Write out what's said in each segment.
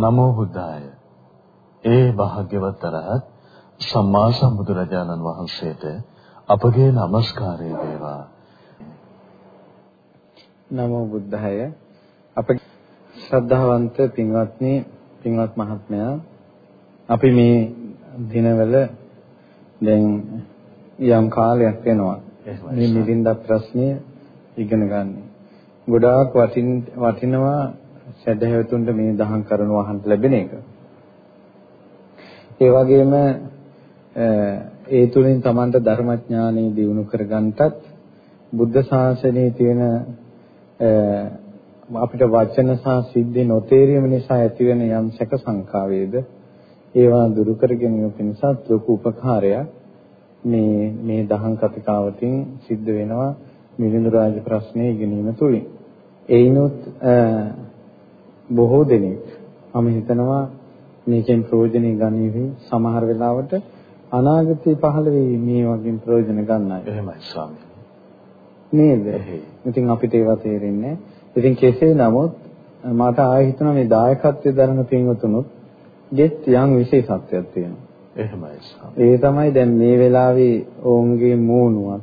නමෝ බුද්ධාය. ඒ භාග්‍යවත් අරහත් සම්මා සම්බුදුරජාණන් වහන්සේට අපගේ নমස්කාරය වේවා. නමෝ බුද්ධාය. අපගේ ශ්‍රද්ධාවන්ත පින්වත්නි, පින්වත් මහත්මයා අපි මේ දිනවල දැන් යම් කාලයක් වෙනවා මේ මිලින්ද ප්‍රශ්නය ඉගෙන ගන්න. ගොඩාක් වටින් වටිනවා සැදැහැවතුන්ට මේ දහම් කරුණු අහන්න ලැබෙන එක. ඒ වගේම ඒ තුලින් Tamanට ධර්මඥානෙ දියුණු කරගන්නටත් බුද්ධ ශාසනයේ තියෙන අපිට වචන සහ සිද්ධි නොතේරීම නිසා ඇතිවෙන යම් සැක සංකා වේද ඒවා දුරු කර ගැනීම පිණිසත් ලොකු උපකාරයක් මේ මේ දහම් කතිකාවතින් සිද්ධ වෙනවා මිලිඳු රාජ ප්‍රශ්නය ඉගෙනීම තුලින්. ඒිනුත් බොහෝ දෙනෙක් මම හිතනවා මේකෙන් ප්‍රයෝජනෙ ගනිවි සමහර වෙලාවට අනාගතේ පහළ වෙයි මේ වගේ ප්‍රයෝජන ගන්න අය. එහෙමයි ස්වාමී. නේද? ඉතින් අපිට ඒවා තේරෙන්නේ ඉතින් කෙසේ නමුත් මට ආයෙ හිතුණා මේ දායකත්වයේ දරන පින්වතුනුත් ගෙත් යම් විශේෂත්වයක් තියෙනවා. එහෙමයි ඒ තමයි දැන් මේ වෙලාවේ ඔවුන්ගේ මූණුවක්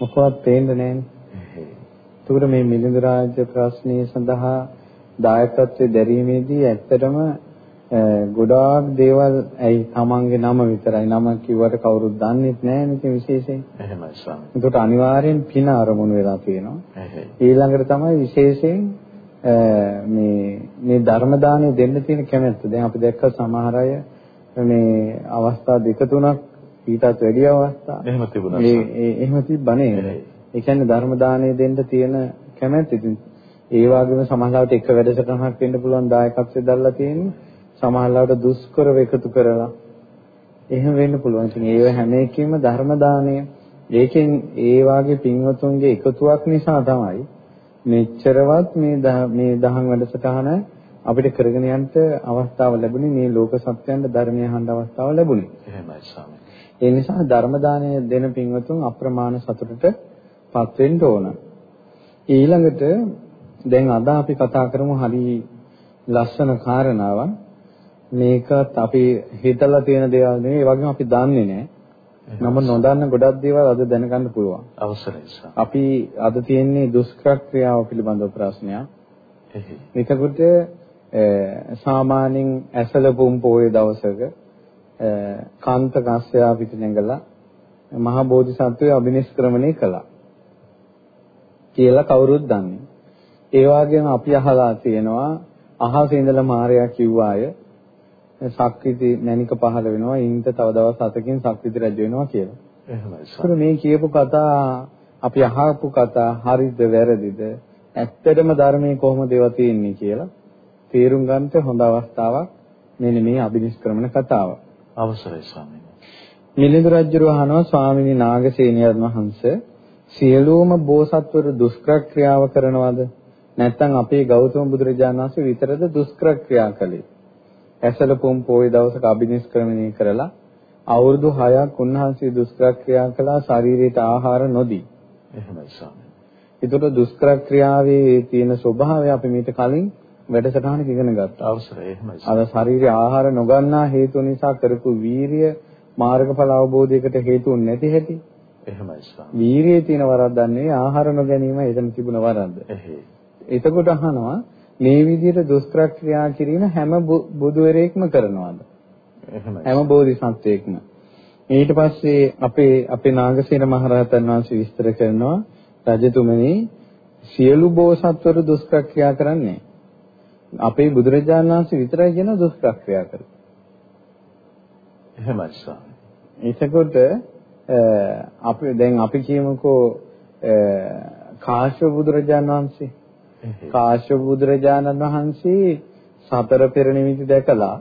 මොකවත් පේන්නේ නැහැ. එතකොට මේ මිලිඳු රාජ්‍ය ප්‍රශ්නය සඳහා දායකත්වයේ දැරීමේදී ඇත්තටම ගොඩාක් දේවල් ඇයි තමන්ගේ නම විතරයි නම කිව්වට කවුරුත් දන්නේ නැහැ නේද විශේෂයෙන්. එහෙමයි ස්වාමී. ඒකට අනිවාර්යෙන් පින අරමුණු වෙලා තියෙනවා. ඊළඟට තමයි විශේෂයෙන් මේ මේ ධර්ම දාණය දෙන්න තියෙන කැමැත්ත. දැන් අපි දැක්ක සමහර අය මේ අවස්ථා දෙක තුනක් ඊටත් වැඩි අවස්ථා. එහෙම තිබුණා. ඒ එහෙම තිබ්බනේ. ඒ කියන්නේ ධර්ම දාණය දෙන්න තියෙන කැමැත්ත. ඉතින් ඒ වගේම සමහරවිට එක වැඩසටහනක් වෙන්න පුළුවන් දායකත්වයෙන් දැල්ලා තියෙන්නේ. සමහරවිට දුෂ්කරව එකතු කරලා එහෙම වෙන්න පුළුවන්. ඉතින් ඒව හැම එකකින්ම ධර්ම දාණය ඒකෙන් ඒ වාගේ පින්වතුන්ගේ එකතුවක් නිසා තමයි මෙච්චරවත් මේ මේ දහම් වැඩසටහන අපිට කරගෙන යන්න අවස්ථාව ලැබුණේ මේ ලෝක සත්‍යයන්ට ධර්මය අහන්න අවස්ථාව ලැබුණේ. එහෙමයි ස්වාමී. ඒ නිසා ධර්ම දාණය දෙන පින්වතුන් අප්‍රමාණ සතුටටපත් වෙන්න ඕන. ඊළඟට දැන් අද අපි කතා කරමු හරි ලස්සන කාරණාවක්. මේකත් අපි හිතලා තියෙන දේවල් නෙවෙයි ඒ වගේම අපි දන්නේ නැහැ. නම නොදන්න ගොඩක් දේවල් අද දැනගන්න පුළුවන්. අවසරයි අපි අද තියෙන්නේ දුෂ්කර ක්‍රියාව පිළිබඳව ප්‍රශ්නයක්. එතකොට සාමාන්‍යයෙන් ඇසල පුම් පොයේ දවසක කාන්ත කස්සයා පිට නැගලා මහා බෝධිසත්වය අභිනිෂ්ක්‍රමණය කළා. කියලා කවුරුත් දන්නේ. ඒ වගේම අපි අහලා තියෙනවා අහසේ ඉඳලා මාර්යා කිව්වාය ශක්තිති මණික පහළ වෙනවා ඊන්ට තව දවස් 7කින් ශක්තිති රජ වෙනවා කියලා. එහෙමයි. මේ කියපු කතා අපි අහපු කතා හරිද වැරදිද ඇත්තටම ධර්මයේ කොහොමද ඒවා තියෙන්නේ කියලා තේරුම් ගන්නට හොඳ අවස්ථාවක් මෙන්න මේ අභිනිෂ්ක්‍රමණ කතාව. අවසරයි ස්වාමීනි. මිලිඳු රජුව අහනවා ස්වාමීනි නාගසේනියන් වහන්සේ සියලුම බෝසත්වරු දුෂ්කර ක්‍රියාව කරනවද? නැත්නම් අපේ ගෞතම බුදුරජාණන් වහන්සේ විතරද දුෂ්කර ක්‍රියා කළේ? ඇසල පොම් පොයේ දවසක අභිනිෂ්ක්‍රමණය කරලා අවුරුදු 6ක් උන්වහන්සේ දුෂ්කර ක්‍රියා කළා ශරීරයට ආහාර නොදී. එහෙමයි ස්වාමී. ඒතකොට දුෂ්කර ක්‍රියාවේ තියෙන ස්වභාවය අපි මීට කලින් වැඩසටහනක ඉගෙන ගත්තා. අවශ්‍යයි එහෙමයි. අර ශරීරයේ ආහාර නොගන්නා හේතු නිසා කරපු වීරිය මාර්ගඵල අවබෝධයකට හේතු නැති හැටි. එහෙමයි ස්වාමී. වීරියේ තියෙන වරද්දක් නෙවෙයි ආහාර නොගැනීම එතන තිබුණ වරද්ද. එහෙයි. එතකොට අහනවා මේ විදිහට දුෂ්කර ක්‍රියා කිරීම හැම බුදුවරයෙක්ම කරනවාද? එහෙමයි. හැම බෝධිසත්වයෙක්ම. ඊට පස්සේ අපේ අපේ නාගසේන මහරහතන් වහන්සේ විස්තර කරනවා රජතුමනි සියලු බෝසත්වරු දුෂ්කර ක්‍රියා කරන්නේ අපේ බුදුරජාණන් වහන්සේ විතරයි කියන දුෂ්කර ක්‍රියා කරන්නේ. එහෙමයි ස්වාමී. එතකොට අපි දැන් අපි කියමුකෝ කාශ්‍යප බුදුරජාණන් වහන්සේ කාශ්‍යප බුදුරජාණන් වහන්සේ සතර පෙර නිමිති දැකලා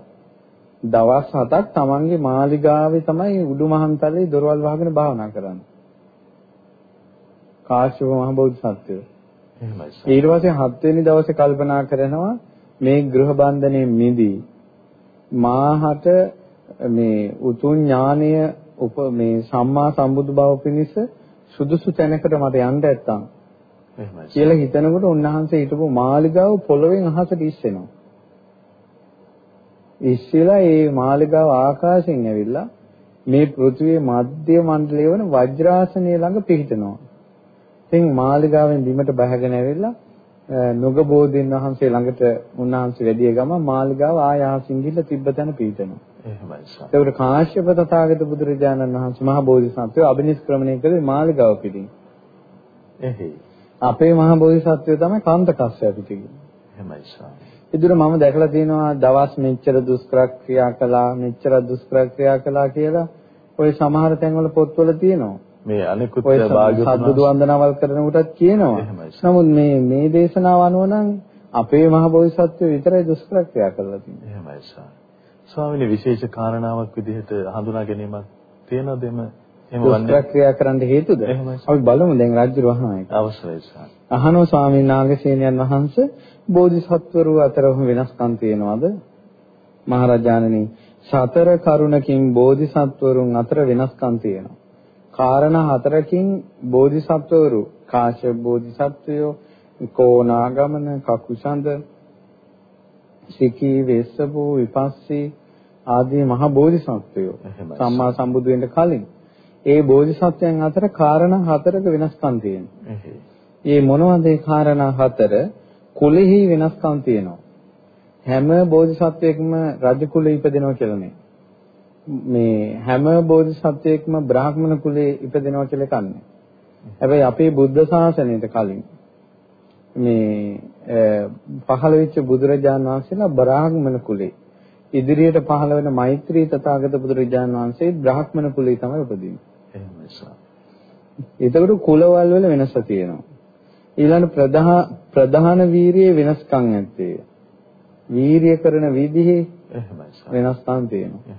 දවස් හතක් තමන්ගේ මාලිගාවේ තමයි උඩුමහන්තලේ දොරවල් වහගෙන භාවනා කරන්නේ. කාශ්‍යප මහ බෝධිසත්වය. එහෙමයි. ඊට පස්සේ හත්වෙනි දවසේ කල්පනා කරනවා මේ ගෘහ බන්ධනේ මිදී මාහට මේ උතුම් ඥානය උප මේ සම්මා සම්බුදු බව පිණිස සුදුසු තැනකට මට යන්න නැත්තම් කියලා හිතනකොට උන්වහන්සේ හිටපු මාලිගාව පොළවෙන් අහසට ඉස්සෙනවා. ඉස්සෙලා ඒ මාලිගාව ආකාශයෙන් ඇවිල්ලා මේ පෘථිවියේ මධ්‍ය මණ්ඩලය වන වජ්‍රාසනය ළඟ පිහිටනවා. ඉතින් මාලිගාවෙන් බිමට බහගෙන ඇවිල්ලා නුගබෝධින් වහන්සේ ළඟට උන්වහන්සේ වැඩිය ගම මාලිගාව ආයාසින් ගිහිල්ලා තිබ්බතන පිහිටනවා. එහෙමයි සාමි. ඒකට කාශ්‍යප තථාගත බුදුරජාණන් වහන්සේ මහ බෝධිසත්වය අභිනිෂ්ක්‍රමණය කළේ මාලිගාව පිටින්. එහේ. අපේ මහ බෝධිසත්වය තමයි කාන්ත කස්සප පිටින්. එහෙමයි සාමි. ඉදිරිය මම දැකලා තියෙනවා දවස් මෙච්චර දුෂ්කර ක්‍රියා කළා මෙච්චර දුෂ්කර ක්‍රියා කළා කියලා ওই සමහර තැන්වල පොත්වල තියෙනවා. මේ අනිකුත් ඔය භාග්‍යවතුන් සද්දුදු වන්දනාවල් කරන කොටත් කියනවා. නමුත් මේ මේ දේශනාව අනුව නම් අපේ මහ බෝධිසත්වය විතරයි දුෂ්කර ක්‍රියා කරලා තියෙන්නේ. එහෙමයි සාමි. ස්වාමීනි විශේෂ කාරණාවක් විදිහට හඳුනා ගැනීමක් තියෙනවද එම එහෙම වන්නේ ක්‍රියා කරන්න හේතුද? අපි බලමු දැන් රාජ්‍ය එක. අවශ්‍යයි සාමි. අහනෝ ස්වාමීන් වහන්සේයන් වහන්සේ බෝධිසත්වරු අතර වෙනස්කම් තියෙනවද? මහරජාණනි සතර කරුණකින් බෝධිසත්වරුන් අතර වෙනස්කම් තියෙනවා. කාරණා හතරකින් බෝධිසත්වරු කාශ්‍යප බෝධිසත්වයෝ කෝනාගමන කකුසඳ සිකී වෙස්සබෝ විපස්සී ආදී මහ බෝධිසත්වයෝ. සම්මා සම්බුදු වෙන්න කලින් ඒ බෝධිසත්වයන් අතර කාරණා හතරක වෙනස්කම් තියෙනවා. මේ මොනවද ඒ කාරණා හතර? කුලෙහි වෙනස්කම් තියෙනවා. හැම බෝධිසත්වයකම රජ කුලෙ ඉපදෙනවා කියලා නේ. මේ හැම බෝධිසත්වයකම බ්‍රාහ්මණ කුලේ ඉපදෙනවා කියලා කන්නේ. හැබැයි අපේ බුද්ධ ශාසනයට කලින් මේ පහළ වෙච්ච බුදුරජාණන් වහන්සේලා බ්‍රාහ්මණ කුලේ ඉදිරියට පහළ වෙන මෛත්‍රී තථාගත බුදුරජාණන් වහන්සේ බ්‍රාහ්මණ කුලේ තමයි උපදින්නේ. එහෙමයි සාමි. ඒතකොට කුලවල වල වෙනස තියෙනවා. ඊළඟ ප්‍රධාන ප්‍රධාන වීරියේ වෙනස්කම් ඇත්තේ. වීරිය කරන විදිහේ. වෙනස්කම් තියෙනවා.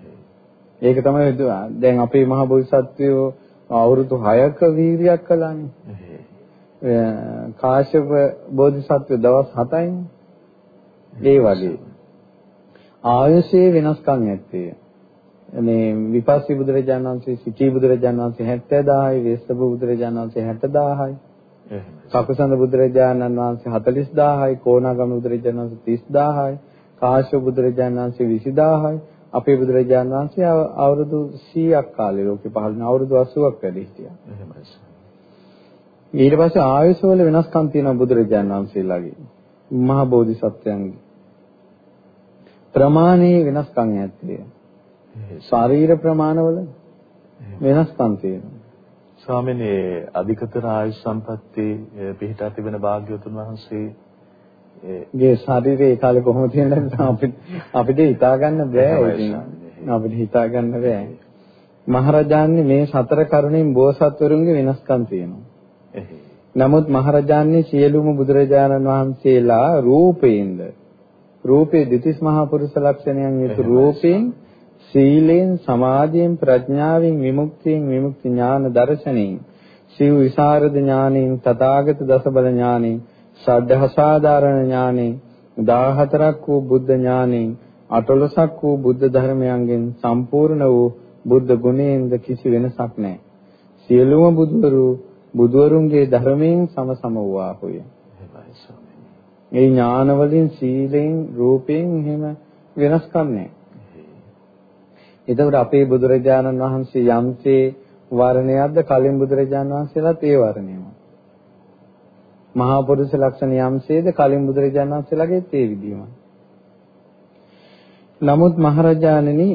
ඒක තමයි දැන් අපේ මහ බෝසත්වෝ අවුරුදු 6ක වීරියක් කළානේ. කාශ්‍යප බෝධිසත්ව දවස් 7යිනේ. ඒ වගේ. ආයුෂයේ වෙනස්කම් ඇත්තේ. මේ විපස්සී බුදුරජාණන් වහන්සේ සිටී බුදුරජාණන් වහන්සේ 70000යි, වේස්සබ බුදුරජාණන් වහන්සේ 60000යි. එහෙමයි. කකුසඳ බුදුරජාණන් වහන්සේ 40000යි, කෝණාගම බුදුරජාණන් වහන්සේ 30000යි, කාශ්‍යප බුදුරජාණන් වහන්සේ 20000යි. අපේ බුදුරජාණන් වහන්සේ අවුරුදු 100ක් කාලේ ලෝකේ පහළ වෙන අවුරුදු 80ක් වැඩි හිටියා. එහෙමයි. ඊට පස්සේ ආයුෂ වල වෙනස්කම් තියෙනවා බුදුරජාණන් වහන්සේලාගේ. මහා බෝධිසත්වයන්ගේ. ප්‍රමාණයේ වෙනස්කම් ඇත්තේ. ශාරීර ප්‍රමාණවල වෙනස්කම් තියෙනවා. ස්වාමීනි අධිකතර ආයුෂ සම්පatti පිහිටා තිබෙන භාග්‍යවතුන් වහන්සේ ගේ ශරීරයේ ඒ කාලේ කොහොමද තියෙනවද අපිට අපිට හිතා ගන්න බෑ ඉතින්. අපිට හිතා ගන්න බෑ. මහරජාන්නේ මේ සතර කරුණෙන් බෝසත්වරුන්ගේ වෙනස්කම් තියෙනවා. නමුත් මහරජාන්නේ සියලුම බුදුරජාණන් වහන්සේලා රූපේන්ද රූපේ දෙතිස් මහා පුරුෂ ලක්ෂණයන් යුතු එහෙමයි. සීලෙන් සමාධියෙන් ප්‍රඥාවෙන් විමුක්තියෙන් විමුක්ති ඥාන දර්ශනෙන් සිව් විසරද ඥානෙන් තථාගත දසබල ඥානෙන් සද්ධාසාධාරණ ඥානෙන් 14ක් වූ බුද්ධ ඥානෙන් අටලොසක් වූ බුද්ධ ධර්මයන්ගෙන් සම්පූර්ණ වූ බුද්ධ ගුණයෙන්ද කිසි වෙනසක් නැහැ. සියලුම බුදුවරු බුදුවරුන්ගේ ධර්මයෙන් සමසම වූාහුය. මේ ඥාන වලින් සීලෙන් රූපෙන් එහෙම වෙනස්කම් නැහැ. එහේ. එතකොට අපේ බුදුරජාණන් වහන්සේ යම්සේ වර්ණයක්ද කලින් බුදුරජාණන් වහන්සේලාත් ඒ වර්ණයම. මහා පුරුෂ ලක්ෂණ යම්සේද කලින් බුදුරජාණන් වහන්සේලාගේත් ඒ විදිහමයි. නමුත් මහරජාණෙනි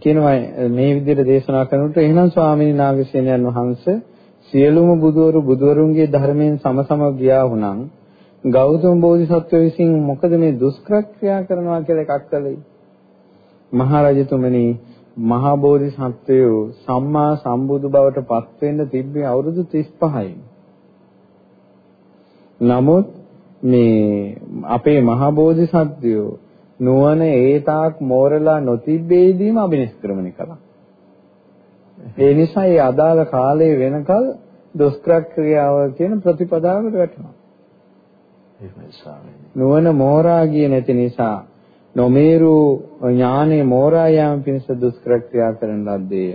කියනවා මේ විදිහට දේශනා කරනකොට එහෙනම් ස්වාමීන් නාගසේනයන් වහන්සේ සියලුම බුදවරු බුදවරුන්ගේ ධර්මයෙන් සමසම ගියා වුණා ගෞතම බෝධිසත්ව විසින් මොකද මේ දුෂ්කර ක්‍රියා කරනවා කියලා එකක් කළේ මහරජතුමනි මහා බෝධිසත්වයෝ සම්මා සම්බුදු බවට පත් වෙන්න තිබ්බේ අවුරුදු 35යි. නමුත් මේ අපේ මහා බෝධිසත්වයෝ නුවණ ඒ තාක් මෝරලා නොතිබ්බේදීම අභිනිෂ්ක්‍රමණය කළා. ඒ නිසා ඒ අදාළ කාලයේ වෙනකල් දුෂ්කර ක්‍රියාව කියන ප්‍රතිපදාවට වැටෙනවා. එහෙමයි ස්වාමීනි. නුවණ මෝරා ගියේ නැති නිසා නොමේරු ඥානේ මෝරා යාම පිණිස දුෂ්කර ක්‍රියා කරන ලද්දේ.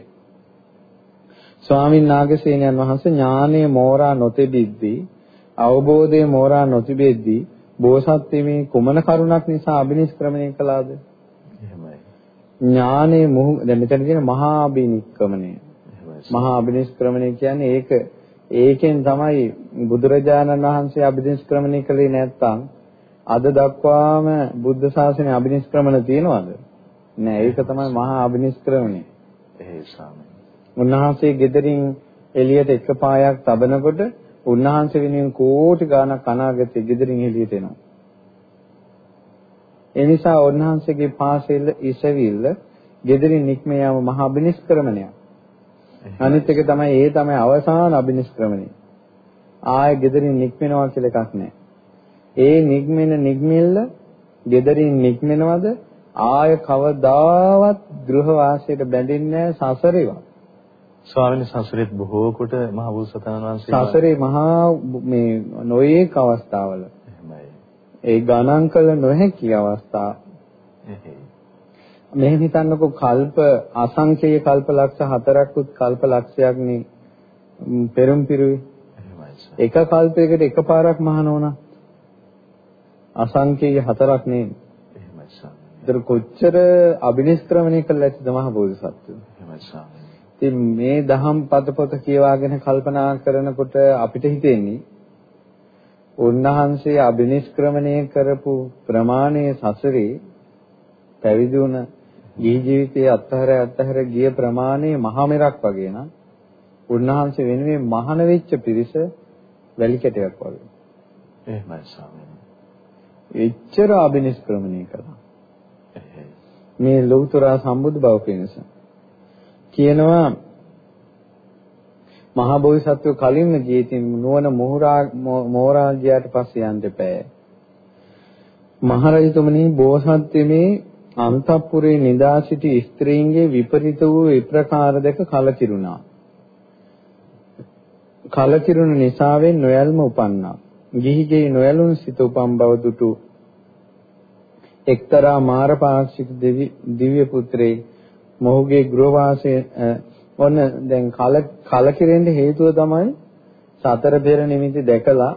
ස්වාමීන් නාගසේනයන් වහන්සේ ඥානේ මෝරා නොතෙබිද්දී අවබෝධයේ මෝරා නොතිබෙද්දී බෝසත් මේ කුමන කරුණක් නිසා අභිනිෂ්ක්‍රමණය කළාද? එහෙමයි. ඥානයේ මොහු දැන් මෙතන කියන මහා අබිනික්කමණය. මහා අබිනිෂ්ක්‍රමණය කියන්නේ ඒක ඒකෙන් තමයි බුදුරජාණන් වහන්සේ අබිනිෂ්ක්‍රමණය කළේ නැත්තම් අද දක්වාම බුද්ධ ශාසනය අබිනිෂ්ක්‍රමණ තියෙනවද? නෑ ඒක තමයි මහා අබිනිෂ්ක්‍රමණය. ඒ ස්වාමී. උන්වහන්සේ gederin එළියට එක පායක් තබනකොට උන්වහන්සේ වෙනුවෙන් කෝටි ගාණක් අනාගතේ gederin එළියට එනවා. ඒ නිසා උන්වහන්සේගේ පාසෙල්ල ඉසවිල්ල gederin නික්ම යාම මහා අබිනිෂ්ක්‍රමණයක්. අනිත් එක තමයි ඒ තමයි අවසාන අබිනිෂ්ක්‍රමණය. ආයෙ gederin නික්මනවා කියලා එකක් නැහැ. ඒ නික්මෙන නික්මෙල්ල gederin නික්මෙනවද ආය කවදාවත් ගෘහ වාසයට බැඳෙන්නේ නැහැ සසරේවත්. ස්වාමීන් සසරෙත් බොහෝ කොට මහ බුදුසතන වහන්සේ සසරේ මහා මේ නොයේක අවස්ථාවල. ඒ ගණන් කළ නොහැකි අවස්ථා. මෙහෙම හිතන්නකෝ කල්ප අසංඛේය කල්ප ලක්ෂ හතරක්ුත් කල්ප ලක්ෂයක් නේ පෙරම් පිරුවේ. එක කල්පයකට එකපාරක් මහනෝනා. අසංඛේය හතරක් නේ. එහෙමයි ස්වාමී. ඒතර කොච්චර අබිනිෂ්ක්‍රමණය කළා ඇතිද මහ බෝධිසත්වෝ. එහෙමයි ස්වාමී. ඉතින් මේ දහම් පද පොත කියවාගෙන කල්පනා කරනකොට අපිට හිතෙන්නේ උන්වහන්සේ අබිනිෂ්ක්‍රමණය කරපු ප්‍රමාණය සසරේ පැවිදි වුණ ගිහි ජීවිතයේ අත්හැර අත්හැර ගිය ප්‍රමාණය මහා මෙරක් වගේ නම් උන්වහන්සේ වෙනුවෙන් මහාන වෙච්ච පිරිස වැලි කැටයක් වගේ. එහෙමයි ස්වාමීනි. එච්චර අබිනිෂ්ක්‍රමණය කළා. මේ ලෞතර සම්බුදු බව පිණිස. කියනවා මහා බෝධිසත්ව කලින්ම ගියේ නුවණ මොහරා මෝරාජ්‍යයට පස්සේ යන්න දෙපෑ. මහරජතුමනි බෝසත්ත්වයේ අන්තපුරේ නිදා සිටි ස්ත්‍රීන්ගේ විපරිත වූ විප්‍රකාර දෙක කලකිරුණා. කලකිරුණ නිසාවෙන් නොයල්ම උපන්නා. ගිහිගේ නොයලුන් සිත උපම් බව දුටු එක්තරා මාරපාක්ෂික දිව්‍ය පුත්‍රේ මොහුගේ ගෘහවාසය ඔන්න දැන් කල කලකිරෙන්න හේතුව තමයි සතර පෙර නිමිති දැකලා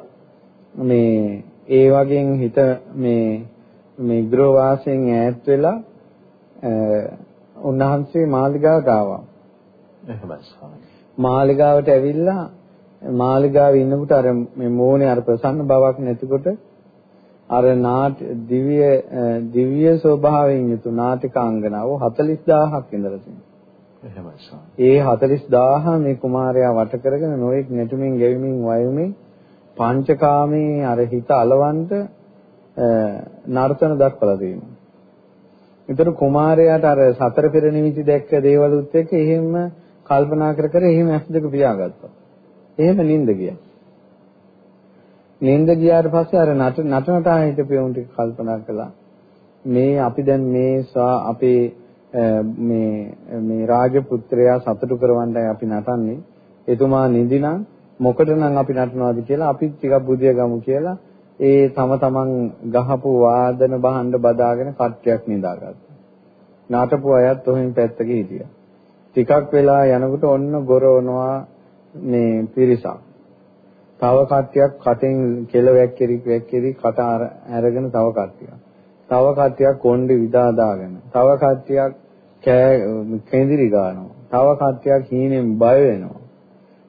මේ ඒ වගේ හිත මේ මේ ගෘහවාසයෙන් ඈත් වෙලා උන්වහන්සේ මාලිගාවට ආවා. එහෙමයි ස්වාමී. මාලිගාවට ඇවිල්ලා මාලිගාවේ ඉන්නකොට අර මේ මෝනේ අර ප්‍රසන්න බවක් නැතිකොට අර නාට්‍ය දිව්‍ය දිව්‍ය ස්වභාවයෙන් යුතු නාටිකාංගනාව 40000ක් ඉඳලා තියෙනවා. ඒ 40000 මේ කුමාරයා වට කරගෙන නොඑක් නැටුමින් ගෙවිමින් වයුමින් පංචකාමේ අර හිත అలවන්ට නර්තන දක්වලා තියෙනවා. ඒතර කුමාරයාට අර සතර පෙර නිමිති දැක්ක දේවලුත් එක්ක එහෙම කල්පනා කර කර එහෙම ඇස් දෙක පියාගත්තා. එහෙම නිින්ද ගියා. නින්ද ගියාට පස්සේ අර නට නටනට හිටපෙවුන් ටික කල්පනා කළා. මේ අපි දැන් මේ අපේ මේ මේ රාජපුත්‍රයා සතුටු කරවන්නයි අපි නටන්නේ. එතුමා නිදිනම් මොකටනම් අපි නටනවාද කියලා අපි ටිකක් බුදිය ගමු කියලා ඒ තම තමන් ගහපු වාදන බහඬ බදාගෙන කට්ටියක් නිදාගත්තා. නාටපු අයත් ඔහෙන් පැත්තක හිටියා. ටිකක් වෙලා යනකොට ඔන්න ගොරවනවා මේ පිරිසක්. තව කට්ටියක් කටෙන් කෙල වැක්කිරි වැක්කිරි කට අරගෙන තව කට්ටියක්. තව කට්ටියක් කොණ්ඩේ විදා දාගෙන. තව කට්ටියක් කෑ කෙඳිරි ගන්නවා. තව කට්ටියක් හීනෙන් බය වෙනවා.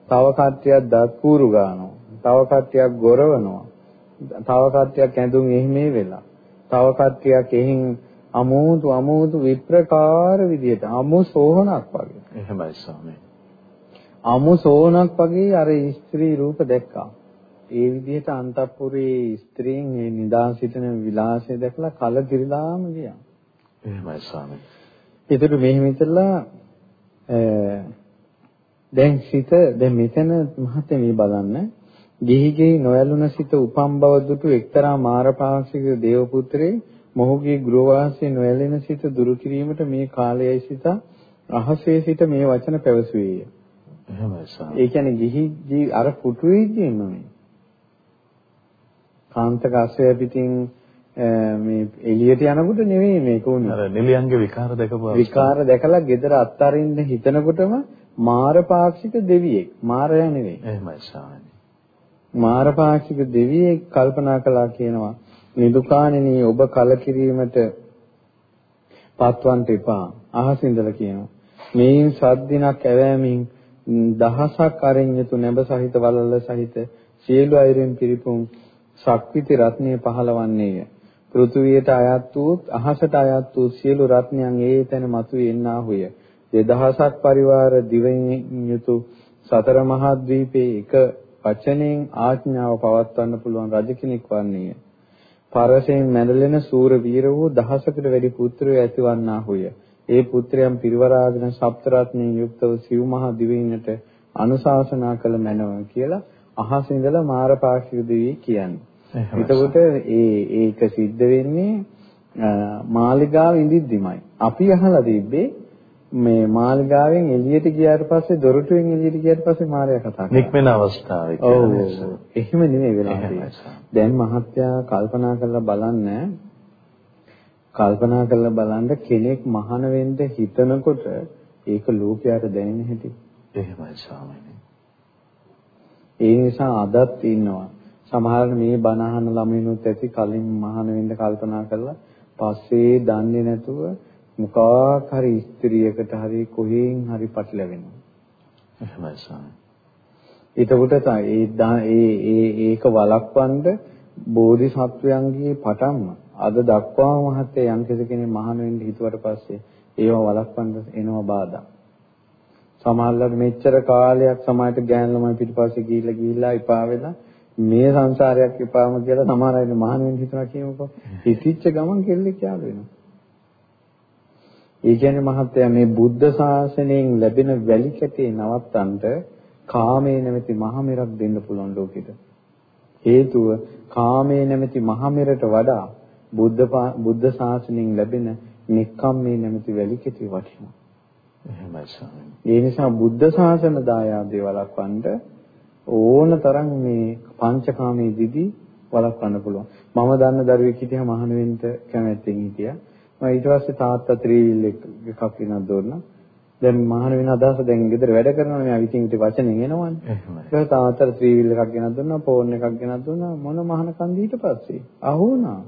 තව කට්ටියක් දත් කූරු ගන්නවා. තව කට්ටියක් ගොරවනවා. තව කට්ටියක් ඇඳුම් එහිමේ වෙලා. තව කට්ටියක් එහින් අමෝතු අමෝතු විප්‍රකාර විදියට අමු සෝහනක් වගේ. එහෙමයි ස්වාමී. අමු සෝනක් වගේ අර ස්ත්‍රී රූප දැක්කා. ඒ විදිහට අන්තපුරේ ස්ත්‍රීන් මේ නිදා සිටින විලාසය දැකලා කලකිරිලාම ගියා. එහෙමයි ස්වාමී. ඒතර මෙහෙම ඉතලා දැන් සිත දැන් මෙතන මහත්මේ බලන්න ගිහිගේ නොයලුන සිත උපම් බව දුටු එක්තරා මාරපාක්ෂික දේව පුත්‍රේ මොහුගේ ගෘහවාසයේ නොයැලෙන සිත දුරු කිරීමට මේ කාලයයි සිත අහසේ සිට මේ වචන පැවසුවේය. එහෙමයි. ඒ කියන්නේ ගිහි ජී අර පුටුවේ ඉන්නේ. කාන්තක අස්සය පිටින් මේ එළියට යනකොට නෙවෙයි මේක උනේ. අර නිලියන්ගේ විකාර දැකපුවා. විකාර දැකලා gedara අත්තරින්න හිතනකොටම මාරපාක්ෂික දෙවියෙක්. මාරයා නෙවෙයි. එහෙමයි සාමයි. මාරපාක්ෂික දෙවියෙක් කල්පනා කළා කියනවා නිදුකාණෙනි ඔබ කලකිරීමට පත්වන්ට එපා. අහසින්දලා කියනවා. මේන් සද්දිනක් ඇවෑමින් දහසක් අරින්යතු නැඹ සහිත වලල්ල සහිත සියලු අයුරින් පිරිපුන් ශක්විති රත්නය පහළවන්නේය. පෘථුවියට අයත් වූත් අහසට අයත් වූ සියලු රත්නයන් ඒ තැන මතුවේ එන්නාහුය. දෙදහසක් පරිවාර දිවෙන් යුතු සතර මහා ද්වීපේ එක වචනෙන් ආඥාව පවත්වන්න පුළුවන් රජ කෙනෙක් වන්නේය. පරසයෙන් මැඩලෙන සූර වීර වූ දහසකට වැඩි පුත්‍රයෝ ඇතිවන්නාහුය. ඒ පුත්‍රයන් පිරිවරාගෙන සප්තරත්නයෙන් යුක්තව සිව් මහා දිවයිනට අනුශාසනා කළ මැනව කියලා අහස ඉඳලා මාරපාක්ෂික දෙවිය කියන්නේ. එතකොට ඒ ඒක සිද්ධ වෙන්නේ මාලිගාව ඉඳිද්දිමයි. අපි අහලා තිබ්බේ මේ මාලිගාවෙන් එළියට ගියාට පස්සේ දොරටුවෙන් එළියට ගියාට පස්සේ මාරයා කතා කරනවා. නික්මෙන අවස්ථාවේ කියන්නේ. ඔව්. එහෙම නෙමෙයි වෙලා දැන් මහත්තයා කල්පනා කරලා බලන්න කල්පනා කරලා බලන්න කෙනෙක් මහාන වෙන්න හිතනකොට ඒක ලෝකයට දැනෙන හැටි. එහෙමයි ස්වාමීනි. ඒ නිසා අදත් ඉන්නවා. සමහර මේ බණ අහන ළමයිනුත් ඇති කලින් මහාන වෙන්න කල්පනා කරලා පස්සේ දන්නේ නැතුව මොකක් හරි ස්ත්‍රියකට හරි කොහෙන් හරි පටලැවෙනවා. එහෙමයි ස්වාමී. එතකොට ඒ ඒ ඒක වළක්වන්න බෝධිසත්වයන්ගේ පටන්ම අද දක්වා මහත්තයා යම් කෙනෙක් මහාන වෙන්න හිතුවට පස්සේ ඒව වළක්වන්න එනවා බාධා. සමහරවිට මෙච්චර කාලයක් සමාජයට ගෑන් ළමයි පිටිපස්සේ ගිහිල්ලා ගිහිල්ලා ඉපා වෙලා මේ සංසාරයක් ඉපාම කියලා සමහර අය මහාන වෙන්න හිතනවා කියමුකෝ. හිතිච්ච ගමන් කෙල්ලෙක් යාළු වෙනවා. ඒ කියන්නේ මහත්තයා මේ බුද්ධ ශාසනයෙන් ලැබෙන වැලි කැටේ නවත්තන්ට කාමේ නැමැති මහා මෙරක් දෙන්න පුළුවන් ලෝකෙට. හේතුව කාමේ නැමැති මහා මෙරට වඩා බුද්ධ බුද්ධ ශාසනයෙන් ලැබෙන නික්කම්මේ නැමැති වැලිකෙටි වටිනවා. එහෙමයි ස්වාමීනි. ඒ නිසා බුද්ධ ශාසන දායාදේ වළක්වන්න ඕන තරම් මේ පංචකාමයේ දිදී වළක්වන්න පුළුවන්. මම දන්න දරුවෙක් හිටියා මහණවෙන්ට කැමැත්තෙන් හිටියා. මම ඊට පස්සේ තාත්තා ත්‍රිවිල් එකක් වෙනක් දුන්නා. දැන් මහණවෙන අදහස දැන් ගෙදර වැඩ කරනවා මෙයා විතින් ඊට වචනෙන් එනවනේ. එහෙමයි. තාත්තට ත්‍රිවිල් එකක් ගෙනත් දුන්නා, ෆෝන් එකක් ගෙනත් දුන්නා. මොන මහණ කන්දීට පස්සේ අහුණා.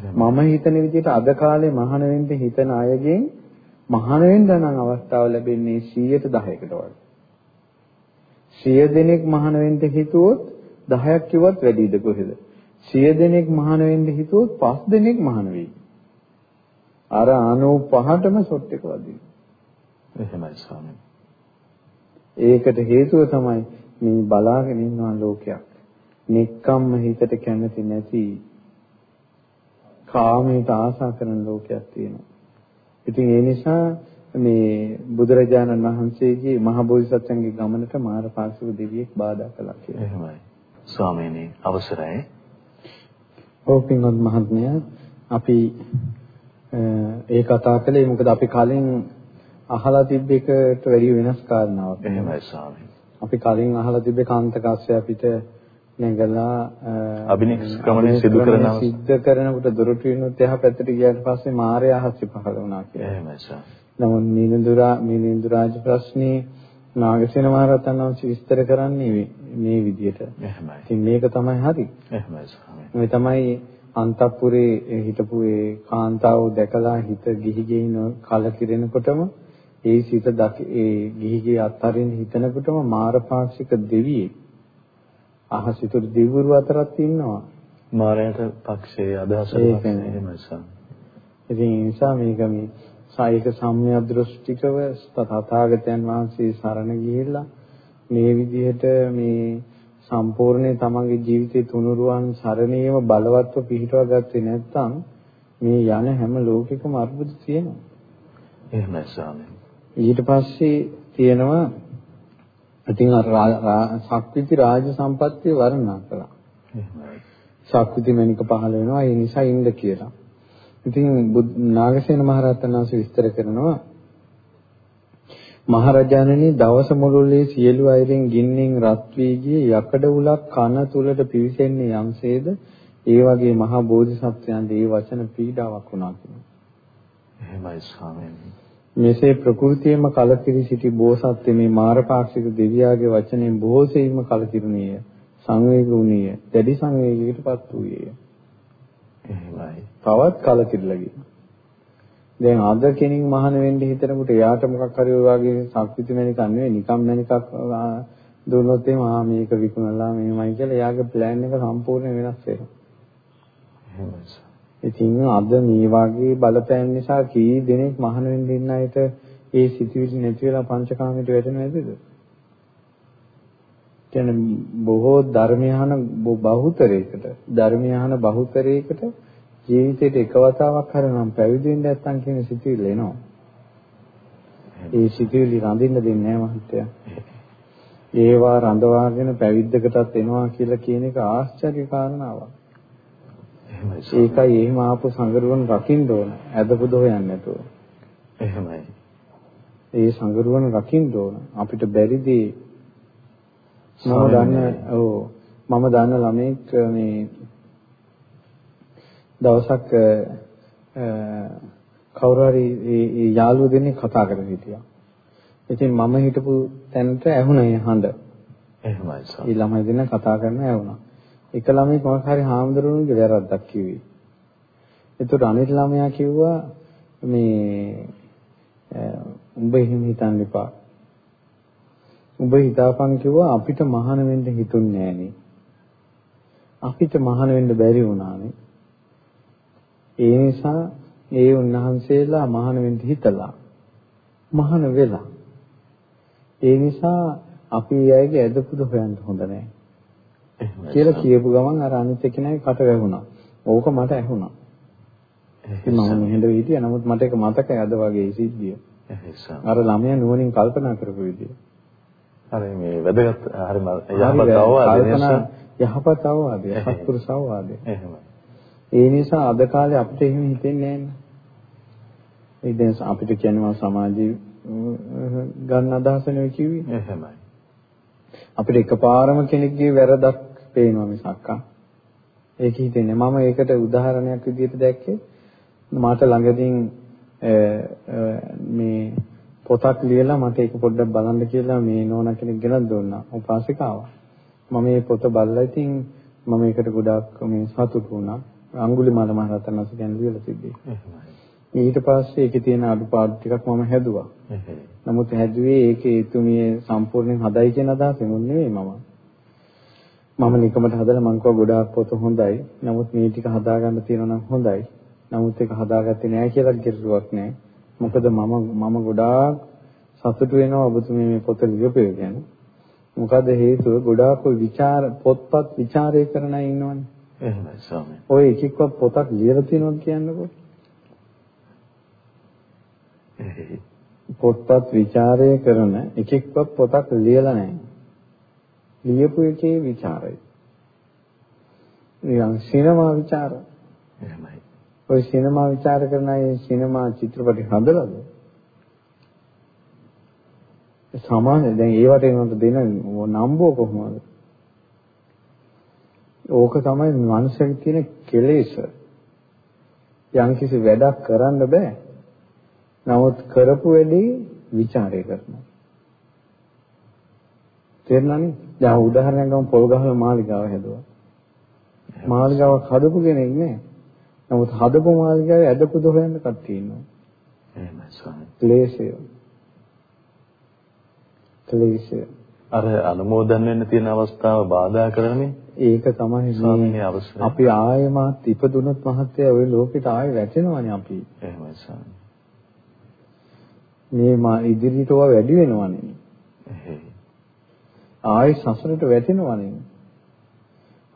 මම හිතන විදිහට අද කාලේ මහාන වෙන්න හිතන අයගෙන් මහාන වෙන්න නම් අවස්ථාව ලැබෙන්නේ 110කට වගේ. 100 දෙනෙක් මහාන වෙන්න හිතුවොත් 10ක් කිව්වත් වැඩිද කොහෙද? 100 දෙනෙක් මහාන වෙන්න හිතුවොත් 5 දෙනෙක් මහාන වෙයි. අර 95ටම සොට් එක වදිනවා. එහෙමයි ස්වාමීනි. ඒකට හේතුව තමයි මේ බලාගෙන ඉන්නවා ලෝකයක්. නික්කම්ම හිතට කැමති නැති කාමයට ආශා කරන ලෝකයක් තියෙනවා. ඉතින් ඒ නිසා මේ බුදුරජාණන් වහන්සේගේ මහ බෝධිසත්වයන්ගේ ගමනට මාරපාක්ෂික දෙවියෙක් බාධා කළා කියලා. එහෙමයි. ස්වාමීනි අවසරයි. ඔව් පින්වත් මහත්මයා අපි ඒ කතා කළේ මොකද අපි කලින් අහලා තිබ්බ එකට වැඩි වෙනස් කාරණාවක්. එහෙමයි ස්වාමීනි. අපි කලින් අහලා තිබ්බේ කාන්ත කස්සය පිට නැගලා අභිනිෂ්ක්‍රමණය සිදු කරන සිද්ධ කරනකොට දොරටු විනුත් එහා පැත්තට ගියාට පස්සේ මාර්යා හස්ති පහළ වුණා කියලා. එහෙමයි ස්වාමීනි. නමුත් මිනිඳුරා මිනිඳුරාජ ප්‍රශ්නේ නාගසේන මහරහතන් වහන්සේ විස්තර කරන්නේ මේ විදිහට. එහෙමයි. ඉතින් මේක තමයි හරි. එහෙමයි ස්වාමීනි. මේ තමයි අන්තපුරේ හිටපු ඒ කාන්තාව දැකලා හිත ගිහි ගෙයින කලකිරෙනකොටම ඒ සිත ඒ ගිහිගේ අත්හරින්න හිතනකොටම මාරපාක්ෂික දෙවියෙක් අහසිතුරු දිවුරු අතරත් ඉන්නවා. මාරයට පක්ෂයේ අදහස එහෙමයි සම්. ඉතින් ඒ නිසා මේක මේ සායක සම්මිය දෘෂ්ටිකව තථාගතයන් වහන්සේ සරණ ගිහිල්ලා මේ විදිහට මේ සම්පූර්ණයෙන් තමන්ගේ ජීවිතේ තුනුරුවන් සරණේම බලවත්ව පිහිටවා ගත්තේ නැත්නම් මේ යන හැම ලෝකෙකම අර්බුද තියෙනවා. එහෙමයි ස්වාමී. ඊට පස්සේ තියෙනවා ඉතින් අර ශක්තිති රාජ සම්පත්තිය වර්ණනා කළා. එහෙමයි. ශක්තිති මණික පහළ වෙනවා ඒ නිසා ඉන්න කියලා. ඉතින් නාගසේන මහරහතන් වහන්සේ විස්තර කරනවා මහරජාණනි දවස මුළුල්ලේ සියලු අයරින් ගින්නෙන් රත් වී ගිය යකඩ උලක් කන තුලට පිවිසෙන්නේ යම්සේද ඒ වගේ මහා බෝධිසත්වයන්ට ඒ වචන පීඩාවක් වුණා කියනවා. එහෙමයි ස්වාමීනි. මෙසේ ප්‍රകൃතියම කලකිරි සිටි බෝසත් මේ මාරපාක්ෂික දෙවියාගේ වචනෙන් බොහෝ සෙයින්ම කලකිරුණේය. සංවේග වුණේය. දැඩි සංවේගයකටපත් වූයේය. එහෙමයි. තවත් කලකිරලා ගියා. දැන් අද කෙනෙක් මහාන වෙන්න හිතනකොට එයාට මොකක් හරි ඔය වගේ සක්විති මණිකක් නෙවෙයි නිකම් මණිකක් දුන්නොත් එහෙම ආ මේක විකුණලා මෙහෙමයි කියලා එයාගේ ප්ලෑන් එක සම්පූර්ණ වෙනස් වෙනවා. එහෙමයි. ඉතින් අද මේ වගේ බලපෑම් නිසා කී දෙනෙක් මහාන වෙන්න ඉන්න අයට ඒ සිතුවිලි නැති වෙලා පංචකාමයට වැටෙනව ඇද්ද? කියන්නේ බොහෝ ධර්මයහන බහුතරයකට ධර්මයහන බහුතරයකට ජීවිතේට එක වතාවක් හරි නම් පැවිදි වෙන්න නැත්තම් කියන සිතුවිල්ල එනවා. ඒ සිතුවිලි රඳින්න දෙන්නේ නැහැ මහත්තයා. ඒවා රඳවාගෙන පැවිද්දකටත් එනවා කියලා කියන එක ආශ්චර්ය කාරණාවක්. ඒකයි එහෙම ආපු සංගරුවන් රකින්න ඕන. ඇදපොද හොයන්නේ නැතුව. එහෙමයි. ඒ සංගරුවන් රකින්න ඕන. අපිට බැරිදී මම දන්න ඔව් මම දන්න ළමෙක් මේ දවසක් කවුරු හරි යාළුවෝ දෙන්නේ කතා කරගෙන හිටියා. ඉතින් මම හිටපු තැනට ඇහුණා ඒ හඬ. එහෙමයි සර්. ළමයි දෙන්න කතා කරන ඇහුණා. එක ළමයි මොකක් හරි හාමුදුරුවන්ගේ වැරද්දක් කිව්වේ. එතකොට අනිත් ළමයා කිව්වා මේ උඹ එහෙම හිතන්න එපා. උඹ හිතාපන් කිව්වා අපිට මහාන වෙන්න හිතුන්නේ නෑනේ. අපිට මහාන වෙන්න බැරි වුණානේ. ඒ නිසා ඒ උන්වහන්සේලා මහාන වෙන්න හිතලා මහාන වෙලා. ඒ නිසා අපි අයගේ ඇදපුද හොයන්න හොඳ නෑ. කියලා කියපු ගමන් අර අනිත් එක්කෙනාගේ කට වැහුණා. ඕක මට ඇහුණා. මම මෙහෙඳ හිටියා. නමුත් මට ඒක මතකයි අද වගේ සිද්ධිය. අර ළමයා නුවණින් කල්පනා කරපු විදිය. හරි මේ වැදගත් හරි යහපත් අවවාදය යහපත් අවවාදය සත්පුරුෂ අවවාදය එහෙමයි ඒ නිසා අද කාලේ අපිට එහෙම හිතෙන්නේ නැහැ ඒ දැන් අපිට කියනවා සමාජී ගන්න අදහස නෙවෙයි කිව්වේ එහෙමයි අපිට එකපාරම කෙනෙක්ගේ වැරදක් පේනවා මිසක් ඒක හිතෙන්නේ මම ඒකට උදාහරණයක් විදිහට දැක්කේ මාට ළඟදීන් මේ පොතක් ලියලා මට ඒක පොඩ්ඩක් බලන්න කියලා මේ නෝනා කෙනෙක් ගෙනත් දුන්නා උපාසිකාව. මම මේ පොත බලලා ඉතින් මම ඒකට ගොඩාක් මේ සතුටු වුණා. අඟුලිමාල මහරහතන් වහන්සේ ගැන ලියලා තිබ්බේ. ඊට පස්සේ ඒකේ තියෙන අඩුපාඩු ටිකක් මම හැදුවා. නමුත් හැදුවේ ඒකේ එතුමිය සම්පූර්ණයෙන් හදයි කියන අදහසෙන් නෙවෙයි මම. මම නිකමට හදලා මං කව ගොඩාක් පොත හොඳයි. නමුත් මේ ටික හදාගන්න තියෙනවා නම් හොඳයි. නමුත් ඒක හදාගත්තේ නෑ කියලා කිරුවක් නෑ. මොකද මම මම ගොඩාක් සතුටු වෙනවා ඔබතුමී මේ පොත ලියපේ ගැන. මොකද හේතුව ගොඩාක් ඔය ਵਿਚාර පොත්පත් ਵਿਚාරය කරන අය ඉන්නවනේ. එහෙමයි ස්වාමීන්. ඔය එක එක්ක පොතක් ලියලා තියෙනවා කියන්නකො. පොත්පත් ਵਿਚාරය කරන එක එක්ක පොතක් ලියලා නැහැ. ලියපු එකේ ਵਿਚාරය. නිකන් සිනමා ਵਿਚාර. එහෙමයි. ඔය සිනමා ਵਿਚාර කරන අය සිනමා චිත්‍රපටි හදලාද? සාමාන්‍ය දැන් ඒවට එනකොට දෙන නම්බෝ කොහොමද? ඕක තමයි මනුස්සයෙක් තියෙන කෙලෙස. යම්කිසි වැඩක් කරන්න බෑ. නමුත් කරපු වැඩේ ਵਿਚාරය කරනවා. තේරුණානේ? දැන් උදාහරණයක් ගමු පොල් ගහලා මාලිගාව හැදුවා. මාලිගාව හදපු කෙනෙක් නෑ. නමුත් හදපු මාළිගාවේ ඇදපු දොර යන කට්ටිය ඉන්නවා. එහෙමයි ස්වාමී. ක්ලේශය. ක්ලේශය. අර අනුමෝදන් වෙන්න තියෙන අවස්ථාව බාධා කරන්නේ ඒක තමයි ස්වාමීන් අවශ්‍යයි. අපි ආයෙමත් ඉපදුනොත් මහත්තයා ওই ලෝකෙට ආයෙ වැටෙනවනේ අපි. එහෙමයි ස්වාමී. මේ මා ඉදිරියට වැඩි වෙනවනේ. එහෙයි. ආයෙ සසරට වැටෙනවනේ.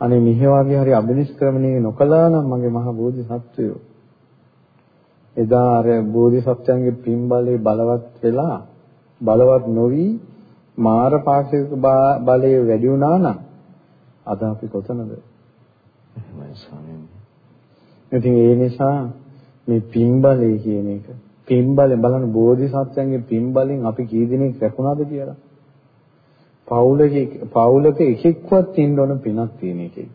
අනේ මිහ වගේ හරි අබිනිෂ්ක්‍රමණය නොකළා නම් මගේ මහ බෝධිසත්වයෝ. එදා අර බෝධිසත්වයන්ගේ පින්බලේ බලවත් වෙලා බලවත් නොවි මාර පාක්ෂික බලය වැඩි වුණා නම් අද අපි කොතනද? එහෙමයි ස්වාමීනි ඉතින් ඒ නිසා මේ පින්බලය කියන එක පින්බලෙන් බලන්න බෝධිසත්වයන්ගේ පින්බලෙන් අපි කී දිනක් රැකුණාද කියලා පවුලක පවුලක එකෙක්වත් ඉන්න ඕන පිනක් තියෙන එකේ.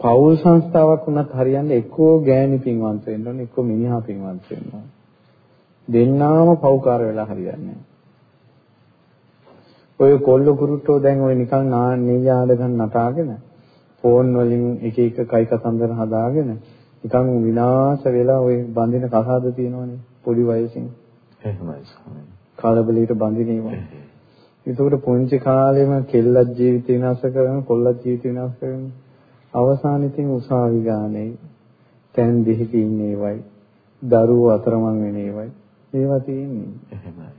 පවුල් සංස්ථාවක් වුණත් හරියන්නේ එක්කෝ ගෑණි පින්වන්ත වෙන්න ඕන එක්කෝ මිනිහා පින්වන්ත වෙන්න ඕන. දෙන්නාම පව්කාර වෙලා හරියන්නේ ඔය කොල්ල කුරුට්ටෝ දැන් ඔය නිකන් නීයාඩ ගන්න නටාගෙන ෆෝන් වලින් එක එක කයි කතන්දර හදාගෙන නිකන් විනාශ වෙලා ওই බඳින කසාද තියෙනවනේ පොඩි වයසින්. එහෙමයි ස්වාමීනි. කාලබලීට බඳින ඒවා. ඒකට පුංචි කාලෙම කෙල්ලක් ජීවිත විනාශ කරන කොල්ලක් ජීවිත විනාශ කරන අවසාන ඉතින් උසාවි ගානේ තැන් දෙහික ඉන්නේ වයි දරුවෝ අතරමං වෙන ඒවයි ඒවා තියෙන්නේ එහෙමයි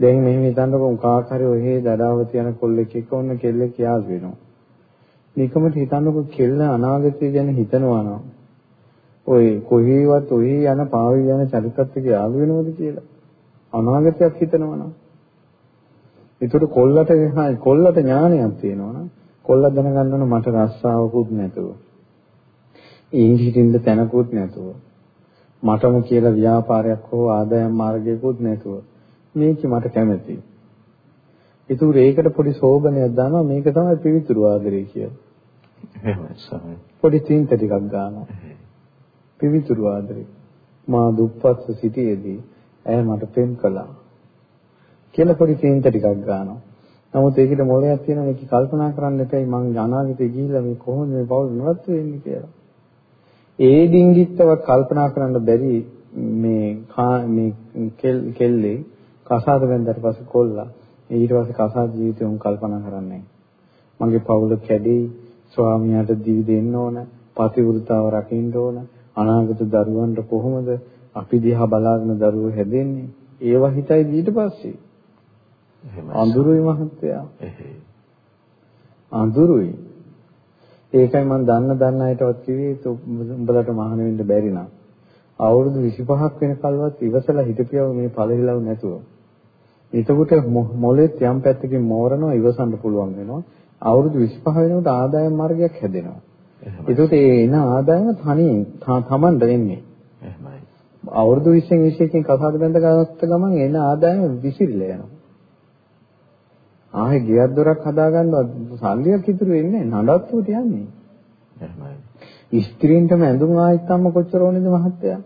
දැන් මෙහෙම හිතන්නකො මොකාක් හරි ඔහේ දඩාවත යන කොල්ලෙක් එක්ක ඔන්න කෙල්ලෙක් යාළු වෙනවා. නිකමට හිතන්නකො කෙල්ල අනාගතය ගැන හිතනවා නම් ඔය කොහේවත් ඔහේ යන පාවි යන චරිතත් එක්ක යාළු වෙනවද කියලා. අනාගතයක් හිතනවා නම්. ඒතර කොල්ලට කොල්ලට ඥානයක් තියෙනවා නම් කොල්ලා දැනගන්න ඕන මට රස්සාවකුත් නැතුව. හිටින්න තැනකුත් නැතුව. මටම කියලා ව්‍යාපාරයක් හෝ ආදායම් මාර්ගයකුත් නැතුව. මේක මට කැමතියි. ඒතුර ඒකට පොඩි සෝබනයක් දානවා මේක තමයි පිවිතුරු ආදරේ කියලා. එහෙමයි සමහර. පොඩි තින්ත ටිකක් ගන්නවා. පිවිතුරු ආදරේ. මා දුප්පත්ව සිටියේදී ඇය මට පෙම් කළා. කියලා පොඩි තින්ත ටිකක් ගන්නවා. නමුත් ඒකට මොලයක් තියෙනවා මේක කල්පනා කරන්න එපයි මං අනාගතේ ගිහිල්ලා මේ කොහොමද මේ පවුල නවත්තු වෙන්නේ කියලා. ඒ ඩිංගිත්තව කල්පනා කරන්න බැරි මේ මේ කෙල්ලේ කසාද බැන්දට පස්සේ කොල්ලා ඊට පස්සේ කසාද ජීවිතය උන් කල්පනා කරන්නේ මගේ පවුල කැඩෙයි ස්වාමියාට දිවි දෙන්න ඕන පතිවෘතාව රකින්න ඕන අනාගත දරුවන්ට කොහොමද අපි දිහා බලාගෙන දරුවෝ හැදෙන්නේ ඒවා හිතයි ඊට පස්සේ. අඳුරුයි මහත්තයා. අඳුරුයි. ඒකයි මම දන්න දන්න අයටවත් කිව්වේ උඹලට මහාන වෙන්න බැරි නම්. අවුරුදු 25ක් වෙනකල්වත් ඉවසලා හිටපියව මේ පළහිලව නැතුව. එතකොට මොලෙත් යම් පැත්තකින් මෝරනවා ඉවසන්න පුළුවන් වෙනවා. අවුරුදු 25 වෙනකොට ආදායම් මාර්ගයක් හැදෙනවා. එතකොට ඒ එන ආදායම තනියෙන් තමන්ට එන්නේ. එහෙමයි. අවුරුදු 20න් 21න් කසාද බඳ ගත්ත ගමන් එන ආදායම විසිරිලා යනවා. ආයේ ගියක් දොරක් හදා ගන්නවත් සල්ලියක් ඉතුරු වෙන්නේ නඩත්තුවට යන්නේ. එහෙමයි. ස්ත්‍රීන්ටම ඇඳුම් ආයිත් අම්ම කොච්චර ඕනේද මහත්තයා?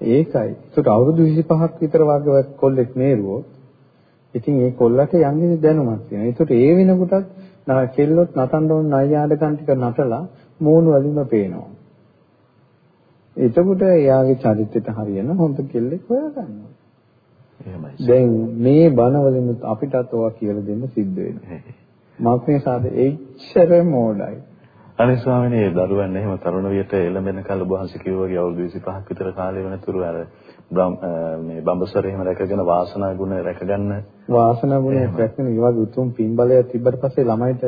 ඒකයි. ඒකට අවුරුදු 25ක් විතර වගේ කොල්ලෙක් මේරුවොත් ඉතින් ඒ කොල්ලට යන්නේ දැනුමක් තියෙනවා. ඒකට ඒ වෙනකොටත් කෙල්ලොත් නටන්න ඕන නයියාඩකම් ටික නටලා මූණු වලින්ම පේනවා. එතකොට එයාගේ චරිතයට හරියන හොඳ කෙල්ලෙක් හොයාගන්නවා. එහෙමයි. දැන් මේ බණ වලින් අපිටත් ඔවා කියලා දෙන්න සිද්ධ වෙනවා. මාක්නේ සාද එච්චර මෝඩයි. අනේ ස්වාමීනි ඒ දරුවන් එහෙම තරුණ වියට එළඹෙන කල ඔබ වහන්සේ කිව්වා වගේ අවුරුදු 25ක් විතර කාලය වෙනතුරු අර මේ බඹසර එහෙම රැකගෙන වාසනා ගුණ රැකගන්න වාසනා ගුණ රැකගෙන ඒ වගේ උතුම් පින්බලයක් තිබ්බට පස්සේ ළමයිට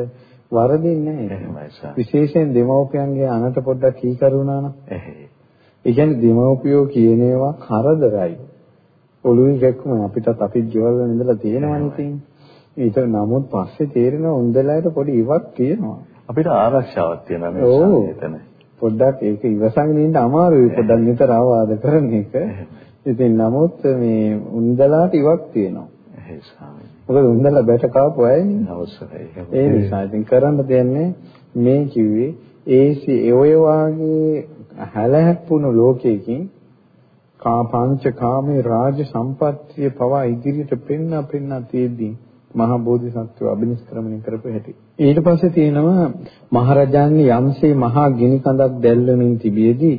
වරදින්නේ නැහැ. විශේෂයෙන් දෙමව්පියන්ගේ අනට පොඩ්ඩක් කීකරුණා නම්. ඒ කියන්නේ දෙමව්පියෝ කියන ඒවා කරදරයි. ඔළුවේ ගැක්කම අපිටත් අපිත් ගෙවල් වල ඉඳලා තියෙනවනේ ඉතින්. ඒක නමුත් පස්සේ තේරෙන උන්දලයට පොඩි ඉවක් තියෙනවා. අපිට ආරක්ෂාවක් තියෙනවා මේ එතන. පොඩ්ඩක් ඒක ඉවසගෙන ඉන්න අමාරුයි පොඩ්ඩක් නිතර ආවාද කරන එක. ඉතින් නමුත් මේ උන්දලාට ඉවක් තියෙනවා. එහෙයි ස්වාමීනි. මොකද උන්දලා බැට කාපු අයනේ. අවශ්‍යයි. ඒ නිසා ඉතින් කරන්න දෙන්නේ මේ කිව්වේ ඒසි ඔය වාගේ හැලහැප්පුණු ලෝකයකින් කා පංච කාමේ රාජ සම්පත්තිය පවා ඉදිරියට පෙන්න පෙන්න තියෙද්දී මහා බෝධිසත්වෝ අභිනිෂ්ක්‍රමණය කරපු හැටි. ඊට පස්සේ තියෙනවා මහරජාණන් යම්සේ මහා ගිනි කඳක් දැල්වෙමින් තිබියදී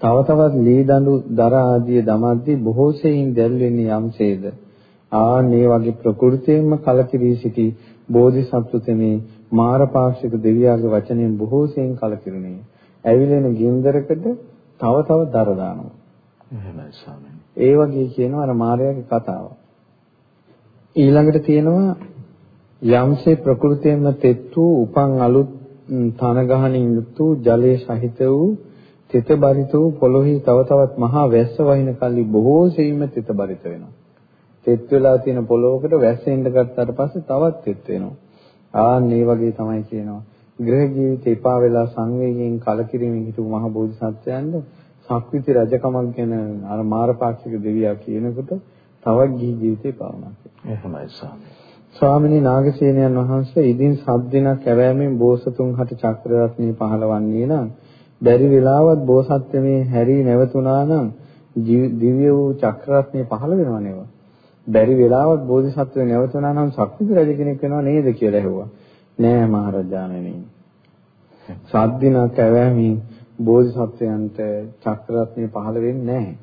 තව තවත් ලී දඬු දර ආදී දමද්දී බොහෝ සෙයින් දැල්වෙන්නේ යම්සේද. ආන්නේ වගේ ප්‍රകൃතියෙන්ම කලකිරී සිටි බෝධිසත්ව තෙමේ මාරපාක්ෂික දෙවියාගේ වචනයෙන් බොහෝ සෙයින් කලකිරුණේ. ඇවිලෙන ගින්දරකට තව තව දර දානවා. එහෙමයි ස්වාමීනි. ඒ වගේ කියනවා අර මාර්යාගේ කතාව. ඊළඟට තියෙනවා යම්සේ ප්‍රകൃතියෙන්ම තෙත් වූ උපන් අලුත් තන ගහනින් යුත් ජලයේ සහිත වූ තෙත බරිත වූ පොළොහි තව තවත් මහා වැස්ස වහින කල්ලි බොහෝ සෙයින්ම තෙත බරිත වෙනවා. තෙත් වෙලා තියෙන පොළොවකට වැස්ස එන්න ගත්තාට පස්සේ තවත් තෙත් වෙනවා. ආන් මේ වගේ තමයි කියනවා. ග්‍රහ ජීවිතේ එපා වෙලා සංවේගයෙන් කලකිරීමෙන් හිටපු මහ බෝධිසත්වයන්ට සක්විති රජකමක් ගැන අර මාරපාක්ෂික දෙවියා කියනකොට තවත් ගිහි ජීවිතේ පාවනා කරනවා. එහෙමයි ස්වාමී. ස්වාමිනී නාගසේනයන් වහන්සේ ඉදින් සත් දිනක් ඇවෑමෙන් බෝසතුන් හට චක්‍රරත්නය පහළවන්නේ නම් බැරි වෙලාවත් බෝසත්ත්වයේ හැරී නැවතුණා නම් දිව්‍ය වූ චක්‍රරත්නය පහළ වෙනව නේද? බැරි වෙලාවත් බෝධිසත්වය නැවතුණා නම් ශක්තිති රජ කෙනෙක් වෙනව නේද කියලා ඇහුවා. නෑ මහරජාණෙනි. සද්දිනා කැවෑමින් බෝධිසත්වයන්ට චක්‍රරත්නය පහළ වෙන්නේ නැහැ.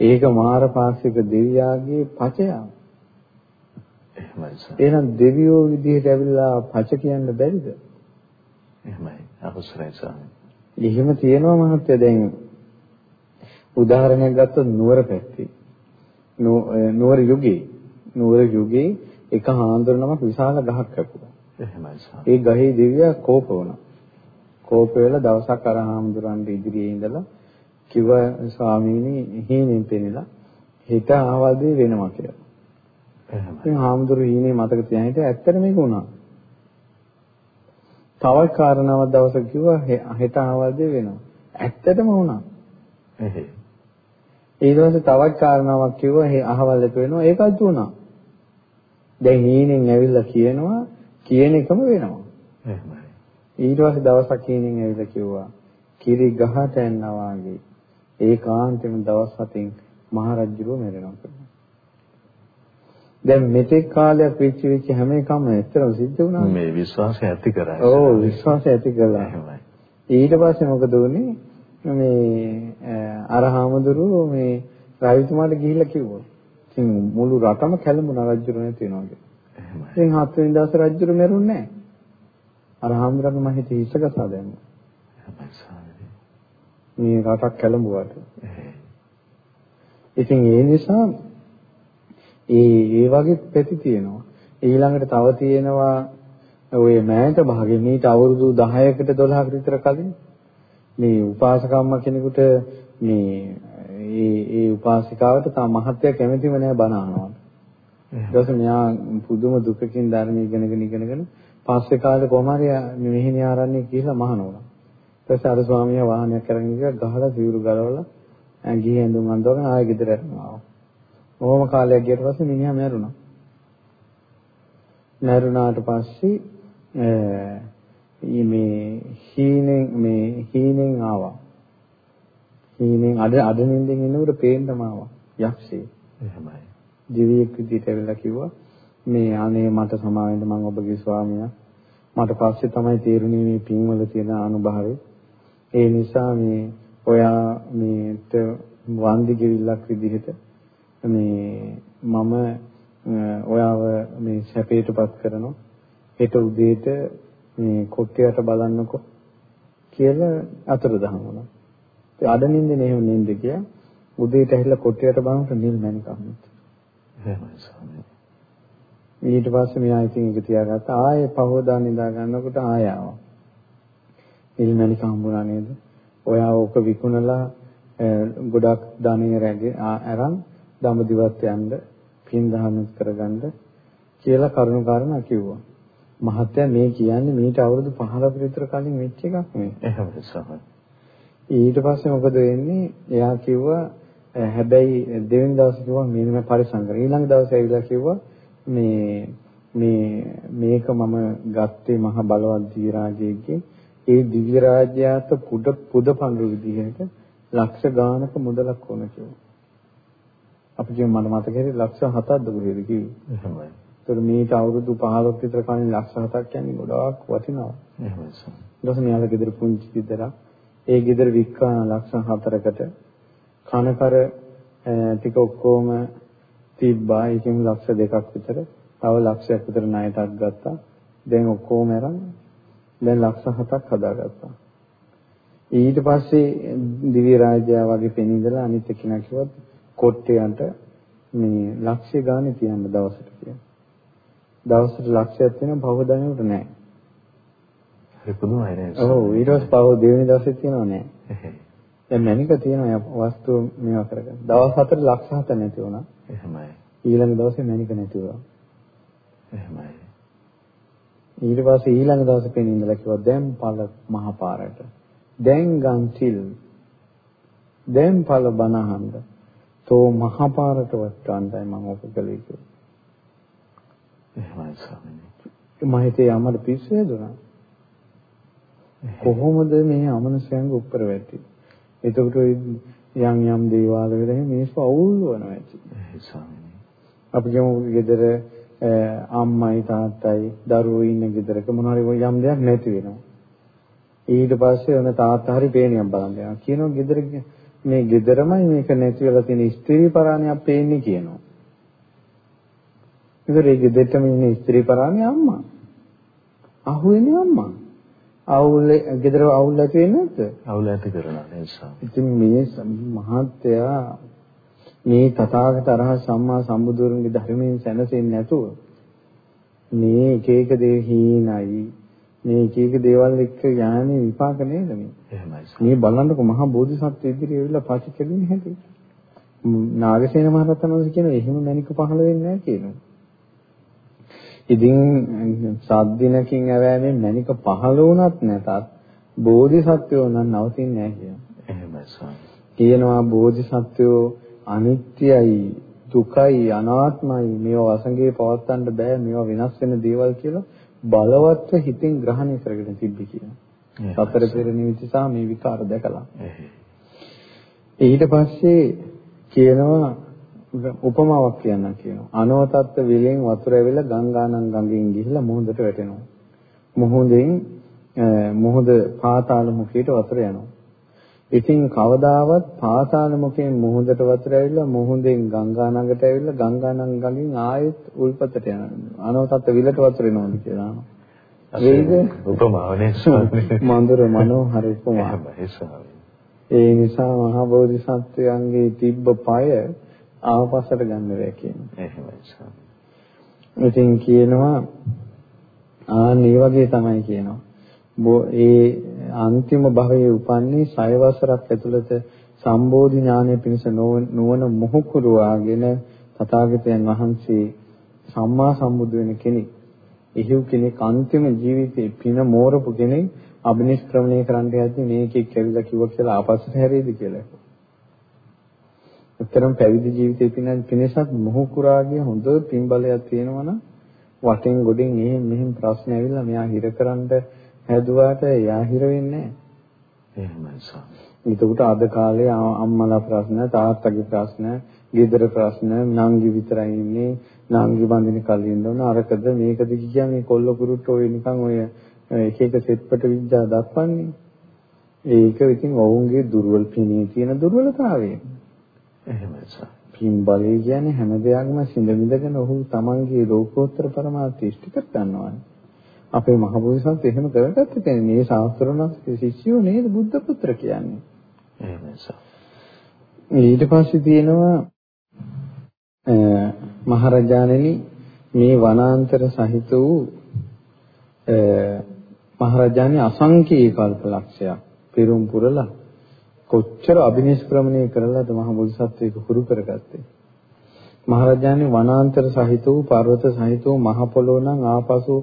ඒක මාරපාක්ෂික දෙවියාගේ පචයක්. එහෙමයි සර්. එහෙනම් දෙවියෝ විදිහට ඇවිල්ලා පච කියන්න බැරිද? එහෙමයි. අවසරයි ස්වාමී. එහෙම තියෙනවා මහත්තයා දැන් උදාහරණයක් ගත්තොත් නුවර පැත්තේ නුවර යුගයේ නුවර යුගයේ එක හාන්දුරනමක් විශාල ගහක් කැපුවා. එහෙමයි සර්. ඒ ගහේ දිව්‍යා කෝප වුණා. කෝප වෙලා දවසක් අර හාමුදුරන්ගේ ඉදිරියේ ඉඳලා කිව්ව ස්වාමීනි හීනෙන් පෙනිලා හිත ආවදේ වෙනවා කියලා. එහෙමයි. ඉතින් හාමුදුරු හීනේ මතක තියාගෙන හිටියා ඇත්තට මේක වුණා. තවත් කාරණාවක් දවසක් කිව්වා හෙට ආවදේ වෙනවා. ඇත්තටම වුණා. එහෙයි. ඊට පස්සේ තවත් කාරණාවක් කිව්වා හේ අහවල් එක වෙනවා ඒකත් වුණා. දැන් හීනෙන් ඇවිල්ලා කියනවා කියන එකම වෙනවා. එහෙමයි. ඊට පස්සේ දවසක් හීනෙන් ඇවිල්ලා කිව්වා කිරි ගහට යනවා වගේ ඒකාන්තෙම දවස් හතෙන් මහරජුරුව මැරෙනවා කියලා. දැන් මෙතෙක් කාලයක් වෙච්ච වෙච්ච හැම එකම ඇත්තටම සිද්ධ වුණා. මේ විශ්වාසය ඇති කරා. ඔව් විශ්වාසය ඇති කළා. එහෙමයි. ඊට පස්සේ මොකද වුනේ? මේ අරහාමුදුරුවෝ මේ රාජතුමාට ගිහිල්ලා කිව්වා. ඉතින් මුළු රටම කැළඹුණා රජුරු නැති වෙනවා කියලා. ඉතින් හත් වෙනි දවසේ රජුරු මැරුන්නේ නැහැ. අරහාමුදුරන් මම හිතේ හිසකසා දැම්මා. මේ රටක් කැළඹුවාට. ඉතින් ඒ නිසා ඒ ඒ වගේ පැති තියෙනවා. ඊළඟට තව තියෙනවා ඔය මෑත භාගෙ මීට අවුරුදු 10කට 12කට විතර කලින් මේ උපාසකම්ම කෙනෙකුට මේ ඒ ඒ උපාසිකාවට තා මහත්ය කැමැතිම නෑ බණ අහනවා. ඊට මෙයා පුදුම දුකකින් ධර්ම ඉගෙනගෙන ඉගෙනගෙන පස්සේ කාලේ කොහම හරි මෙහෙණි ආරණ්‍ය කියලා මහානෝනා. ඊට පස්සේ අර ස්වාමියා වාහනයක් අරගෙන ගියා ගහලා සිවුරු ගලවලා ගිහින් ඇඳුම් අඳවගෙන ආයෙ ගෙදර යනවා. ඔහොම කාලයක් ගියට පස්සේ මිනිහා මැරුණා. මැරුණාට පස්සේ මේ හීනෙන් මේ හීනෙන් ආවා. හීනෙන් අද අද නින්දෙන් එනකොට පේන්නම ආවා යක්ෂයෙක්. එහෙමයි. දිවියෙක් විදිහට ඇවිල්ලා කිව්වා මේ අනේ මට සමාවෙන්න මම ඔබගේ ස්වාමියා. මට පස්සේ තමයි තේරුනේ මේ පින්වල තියෙන අනුභවය. ඒ නිසා මේ ඔයා මේට වන්දි ගෙවිල්ලක් විදිහට මේ මම ඔයාව මේ සැපයටපත් කරනවා. හෙට උදේට මේ කොට්ටියට බලන්නකෝ කියලා අතුරුදහන් වුණා. ඒ අඩ නින්දේ එහෙම නින්ද ගියා. උදේට ඇහිලා කොට්ටියට බලනකොට නිල් මැණික් අහුණා. එහෙමයි ස්වාමී. ඊට පස්සේ මෙයා ඉතින් ඒක තියාගත්තා. ආයේ පහවදා නිදා ගන්නකොට ආය ආවා. නිල් මැණික් හම්බුණා නේද? ඔයා ඕක විකුණලා ගොඩක් ධනෙ රැගේ අරන් දඹදිවත් යන්න පින් දහම් කරගන්න කියලා කරුණු කාරණා කිව්වා. මහත්තයා මේ කියන්නේ මීට අවුරුදු 15ක විතර කලින් වෙච්ච එකක් මේ. එහෙමයි ස්වාමී. ඊට පස්සේ මොකද වෙන්නේ? එයා කිව්වා හැබැයි දෙවෙනි දවසේ කිව්වා මේ මම පරිසම් කරා. ඊළඟ දවසේ ඇවිල්ලා කිව්වා මේ මේ මේක මම ගත්තේ මහ බලවත් දිව්‍ය රාජ්‍යයේ ඒ දිව්‍ය රාජ්‍යයට පුඩ පුද පඳුරු විදිහට ලක්ෂ ගානක මුදලක් ඕන කිව්වා. අපි කියමු මට මතකයි ලක්ෂ 7ක්ද කොහෙද කිව්වේ. එහෙමයි. ඒතර මේට අවුරුදු 15ක් විතර කලින් ලක්ෂ 7ක් කියන්නේ ගොඩාක් වටිනවා. එහෙමයි ස්වාමී. ඊට පස්සේ මෙයාලා ගෙදර පුංචි ගෙදරක්. ඒ ගෙදර වික්කාන ලක්ෂ 4කට කනකර ටික ඔක්කොම තිබ්බා. ඒකෙන් ලක්ෂ දෙකක් විතර. තව ලක්ෂයක් විතර ණයටත් ගත්තා. දැන් ඔක්කොම අරන් දැන් ලක්ෂ 7ක් හදාගත්තා. ඊට පස්සේ දිව්‍ය රාජ්‍යය වගේ පෙනීදලා අනිත් එක්කෙනා කිව්වත් කොට්ටේන්ට මේ ලක්ෂ්‍ය ගානේ තියන්න දවසට කියලා. දවසට ලක්ෂයක් තියෙනවා පහව දණුවට නැහැ. හරි පුදුමයි නේද? ඔව් ඊට පස්සේ පහව දෙවෙනි දවසේ තියෙනව නැහැ. දැන් මැනික තියෙනවා වස්තු මේවා කරගන්න. දවස් හතර ලක්ෂ හත නැති වුණා. එහෙමයි. ඊළඟ දවසේ මැනික නැති වුණා. එහෙමයි. ඊට පස්සේ ඊළඟ දවසේ පෙනී ඉඳලා කිව්වා දැන් පළ මහපාරට. දැන් ගන් සිල්. දැන් පළ බනහඳ. තෝ මහපාරට වට්ටන්නයි මම ඔක කළේ කිව්වා. එහෙමයි ස්වාමීනි. මම හිතේ යමඩ පිස්සු හැදුනා. කොහොමද මේ අමනසයන්ගේ උත්තර වෙtti? එතකොට යම් යම් දේවාල වල මිනිස්සු අවුල් වෙනවා ඇති. ස්වාමීනි. අපි කියමු ගෙදර අම්මයි තාත්තයි දරුවෝ ඉන්න ගෙදරක මොනවාරි යම් දෙයක් නැති වෙනවා. ඊට පස්සේ ඔන්න තාත්තා හරි පේනියක් බලන් යනවා. කියනවා ගෙදර මේ ගෙදරමයි මේක නැති වෙලා තියෙන ස්ත්‍රී පරාණයක් පේන්නේ කියනවා. ඉතින් ඒ ගෙදරටම ඉන්නේ ස්ත්‍රී පරාණේ අම්මා. අහුවෙන්නේ අම්මා. අවුල් ගෙදර අවුල් ඇති වෙන්නේ නැද්ද? අවුල් ඇති කරනවා නිසා. ඉතින් මේ මහත්යා මේ තථාගත අරහත් සම්මා සම්බුදුරන්ගේ ධර්මයෙන් සැනසෙන්නේ නැතුව මේ එක එක දේ හීනයි මේ එක එක දේවල් එක්ක ඥානෙ විපාක නේද මේ එහෙමයි මේ බලන්නකො මහා බෝධිසත්ව ඉදිරියේ ඇවිල්ලා පටිච්චෙලින් හැටි නාගසේන මහරහතන් වහන්සේ කියන එහෙම මණික පහළ වෙන්නේ නැහැ කියනවා ඉතින් සද්දිනකින් ඇවෑමෙන් මණික පහළ වුණත් නැතත් බෝධිසත්වයෝ නම් නවතින්නේ නැහැ කියනවා එහෙමයි ස්වාමී කියනවා බෝධිසත්වයෝ අනිත්‍යයි දුකයි අනාත්මයි මේවා වසඟේ පවත්තන්න බෑ මේවා වෙනස් වෙන දේවල් කියලා බලවත්ව හිතින් ග්‍රහණය කරගෙන තිබ්බි කියනවා. සතර පෙර නිමිති සහ මේ විකාර දැකලා. ඊට පස්සේ කියනවා උපමාවක් කියන්න කියනවා. අනවතත්ත්ව විලෙන් වතුර ඇවිල්ලා ගංගානම් ගඟෙන් ගිහිල්ලා මුහුදට වැටෙනවා. මුහුදෙන් මුහුද පාතාල මුඛයට වතුර යනවා. ඉතින් කවදාවත් පාතාල මුඛයෙන් මුහුදට වතුර ඇවිල්ලා මුහුදෙන් ගංගා නඟට ඇවිල්ලා ගංගා නඟගෙන් ආයෙත් උල්පතට යනවා. අනවතත් විලට වතුර එනවාද කියලා. වේද උපමාවනේ මන්දර මනෝහර උපමා. ඒ නිසා මහා බෝධිසත්වයන්ගේ තිබ්බ පාය ආපස්සට ගන්න බැහැ කියනවා. එහෙමයි. ඉතින් කියනවා ආ මේ වගේ තමයි කියනවා. ඒ අන්තිම භවයේ උපන්නේ 6 වසරක් ඇතුළත සම්බෝධි ඥානය පිණිස නුවණ මොහුකුරවාගෙන තථාගතයන් වහන්සේ සම්මා සම්බුදු වෙන කෙනෙක්. එහිව් කෙනෙක් අන්තිම ජීවිතේ පින මෝරපු කෙනෙක් අභිනිෂ්ක්‍රමණය කරන්න යද්දී මේකෙක් ඇවිල්ලා කිව්වා කියලා ආපස්සට හැරෙයිද කියලා. උත්තරම් පැවිදි ජීවිතේ පින පිනසත් මොහුකුරාගේ හොඳ පින් බලයක් තියෙනවා නම් වටෙන් ගොඩෙන් එහෙම මෙහෙම ප්‍රශ්න ඇවිල්ලා මෙයා හිරකරන්න හැදුවාට එයා හිර වෙන්නේ නැහැ. එහෙමයි ස්වාමී. ඒකට අද කාලේ අම්මලා ප්‍රශ්න, තාත්තගේ ප්‍රශ්න, ගෙදර ප්‍රශ්න, නංගි විතරයි ඉන්නේ. නංගි බඳින කලින් ඉන්න අරකද මේකද කිය මේ කොල්ල කුරුට්ට ඔය නිකන් ඔය එක එක සෙට්පට විද්‍යා දක්වන්නේ. ඒක ඉතින් ඔවුන්ගේ දුර්වල පිනේ තියෙන දුර්වලතාවය. එහෙමයි සර්. පින් බලය කියන්නේ හැම දෙයක්ම සිඳ විඳගෙන ඔහු තමන්ගේ ලෝකෝත්තර පරමාර්ථය ඉෂ්ට කර ගන්නවා. අපේ මහ බෝසත් එහෙම කරගත්ත කෙනෙක්. මේ ශාස්ත්‍රණන්ගේ ශිෂ්‍යෝ නේද බුද්ධ පුත්‍ර කියන්නේ. එහෙමයි සර්. ඊට පස්සේ තියෙනවා මහරජාණෙනි මේ වනාන්තර සහිත වූ මහරජාණන් අසංකීය කල්පලක්ෂයක් පෙරම් පුරලා කොච්චර අභිනිෂ්ක්‍රමණය කරලාද මහ බෝධිසත්වයක හුරු කරගත්තේ මහරජාණන් වනාන්තර සහිත වූ පර්වත සහිත වූ මහ පොළොව නම් ආපසු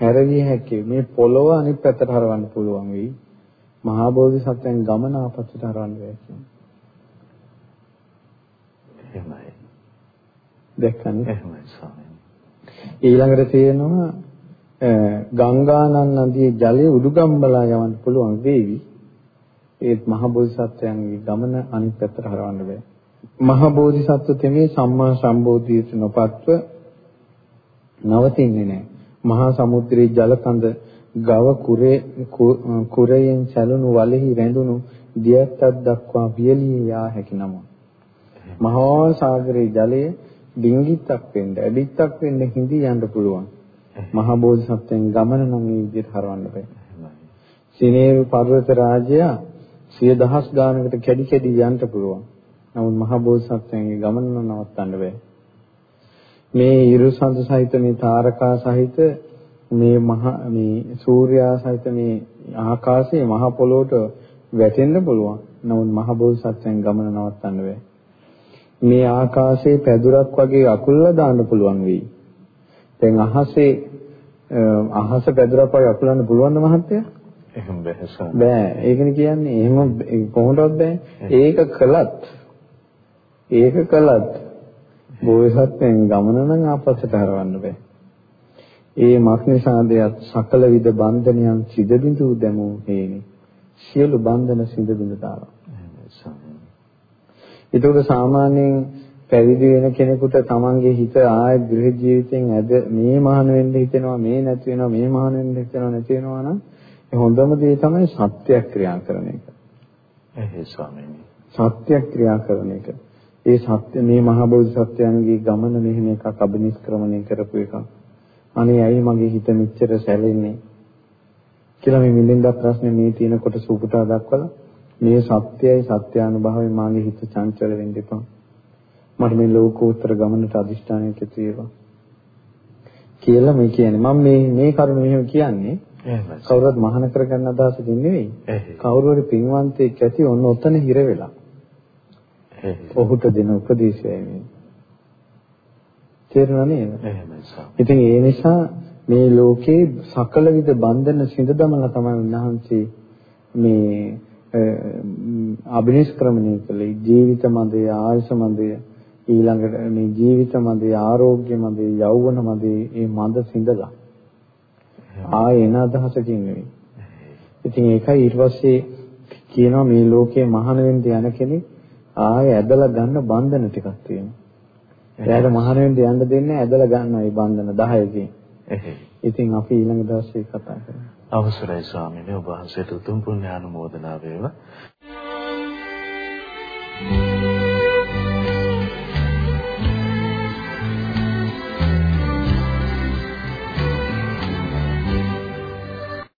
හැරවිය හැකි මේ පොළොව අනිත් පැත්තට හරවන්න පුළුවන් වෙයි. මහා බෝධිසත්වයන් ගමන ආපස්සට හරවන්න බැහැ කියන්නේ. එහෙමයි. දැක්කනේ? එහෙමයි ස්වාමීනි. ඊළඟට තියෙනවා ගංගානන් නදියේ ජලය උඩුගම්බලා යවන්න පුළුවන් වේවි. ඒත් මහ බෝධිසත්වයන්ගේ ගමන අනිත් පැත්තට හරවන්න බෑ. මහ බෝධිසත්ව තෙමේ සම්මා සම්බෝධියට නොපත්ව නවතින්නේ නැහැ. මහා සමුද්‍රයේ ජලකඳ ගව කුරේ කුරයෙන් සැලුණු වලෙහි රැඳුණු දියත්තක් දක්වා වියලී යා හැකි නම. මහා සාගරයේ ජලය ඩිංගිත්තක් වෙන්න, ඇඩිත්තක් වෙන්න හිඳී යන්න පුළුවන්. මහා බෝධිසත්වයන් ගමන නම් මේ විදිහට හරවන්න බෑ. සිනේරු පර්වත රාජ්‍යය සිය දහස් ගානකට කැඩි කැඩි යන්න පුළුවන්. නමුත් මහා බෝධිසත්වයන්ගේ ගමන නවත්තන්න බෑ. මේ ඉරුසඳ සහිත මේ තාරකා සහිත මේ මහ මේ සූර්යා සහිත මේ ආකාශයේ මහ පොළොවට වැටෙන්න පුළුවන්. නමුත් මහ බෝසත්යන් ගමන නවත්තන්න බෑ. මේ ආකාශයේ පැදුරක් වගේ අකුල්ලා දාන්න පුළුවන් වෙයි. දැන් අහසේ අහස පැදුරක් වගේ අකුලන්න පුළුවන්ද මහත්තයා? එහෙම බෑ බෑ. ඒකනේ කියන්නේ එහෙම කොහොමදවත් බෑ. ඒක කළත් ඒක කළත් බෝසත්යන් ගමන නම් ආපස්සට හරවන්න බෑ. ඒ මක්නිසාදයක් සකල විද බන්ධනයන් සිද බිඳු දැමූ හේනි. සියලු බන්ධන සිද බිඳ දානවා. ඒකෝද සාමාන්‍යයෙන් පැවිදි වෙන කෙනෙකුට තමන්ගේ හිත ආය ගෘහ ජීවිතෙන් ඇද මේ මහාන වෙන්න හිතෙනවා මේ නැති වෙනවා මේ මහාන වෙන්න හිතෙනවා නැති වෙනවා නම් ඒ හොඳම දේ තමයි සත්‍ය ක්‍රියා කරන එක. එහේ ස්වාමීනි. සත්‍ය ක්‍රියා කරන එක. ඒ සත්‍ය මේ මහා බෝධිසත්වයන්ගේ ගමන මෙහෙම එකක් අභිනිෂ්ක්‍රමණය කරපු එකක්. අනේ ඇයි මගේ හිත මෙච්චර සැලෙන්නේ කියලා මේ මිලින්ද ප්‍රශ්නේ මේ තියෙන කොටස උපුටා දක්වලා මේ සත්‍යයි සත්‍යානුභවයි මාගේ හිත චංචල වෙන්න එපා. මට මේ ලෝකෝත්තර ගමනට අදිෂ්ඨානයක් ඇති වේවා. කියලා මේ කියන්නේ මම මේ මේ කරුණ මෙහෙම කියන්නේ කවුරුත් මහාන කරගන්න අදහසකින් නෙවෙයි. කවුරු හරි පින්වන්තයෙක් ඇති ඔන්න ඔතන හිර වෙලා. ඔහුට දෙන උපදේශයයි මේ. තේරුණා නේද? ඉතින් ඒ නිසා මේ ලෝකේ සකල විද බන්ධන සිඳ දමලා තමයි උන්වහන්සේ මේ අභිනිෂ්ක්‍රමණය කළේ ජීවිත මදය ආයස මදය ඊළඟට මේ ජීවිත මදය ආරෝග්‍ය මදය යෞවන මදය මේ මද සිඳලා ආය එන අදහසකින් නෙවෙයි. ඉතින් ඒකයි ඊට පස්සේ කියනවා මේ ලෝකේ මහාන වෙන්න යන කෙනෙක් ආය ඇදලා ගන්න බන්ධන ටිකක් තියෙනවා. එයාට මහාන වෙන්න යන්න දෙන්නේ ඇදලා ගන්නවා මේ බන්ධන 10කින්. ඉතින් අපි ඊළඟ දවසේ කතා කරමු. අවසරයි ස්වාමීනි ඔබ වහන්සේට උතුම් පුණ්‍යානුමෝදනා වේවා.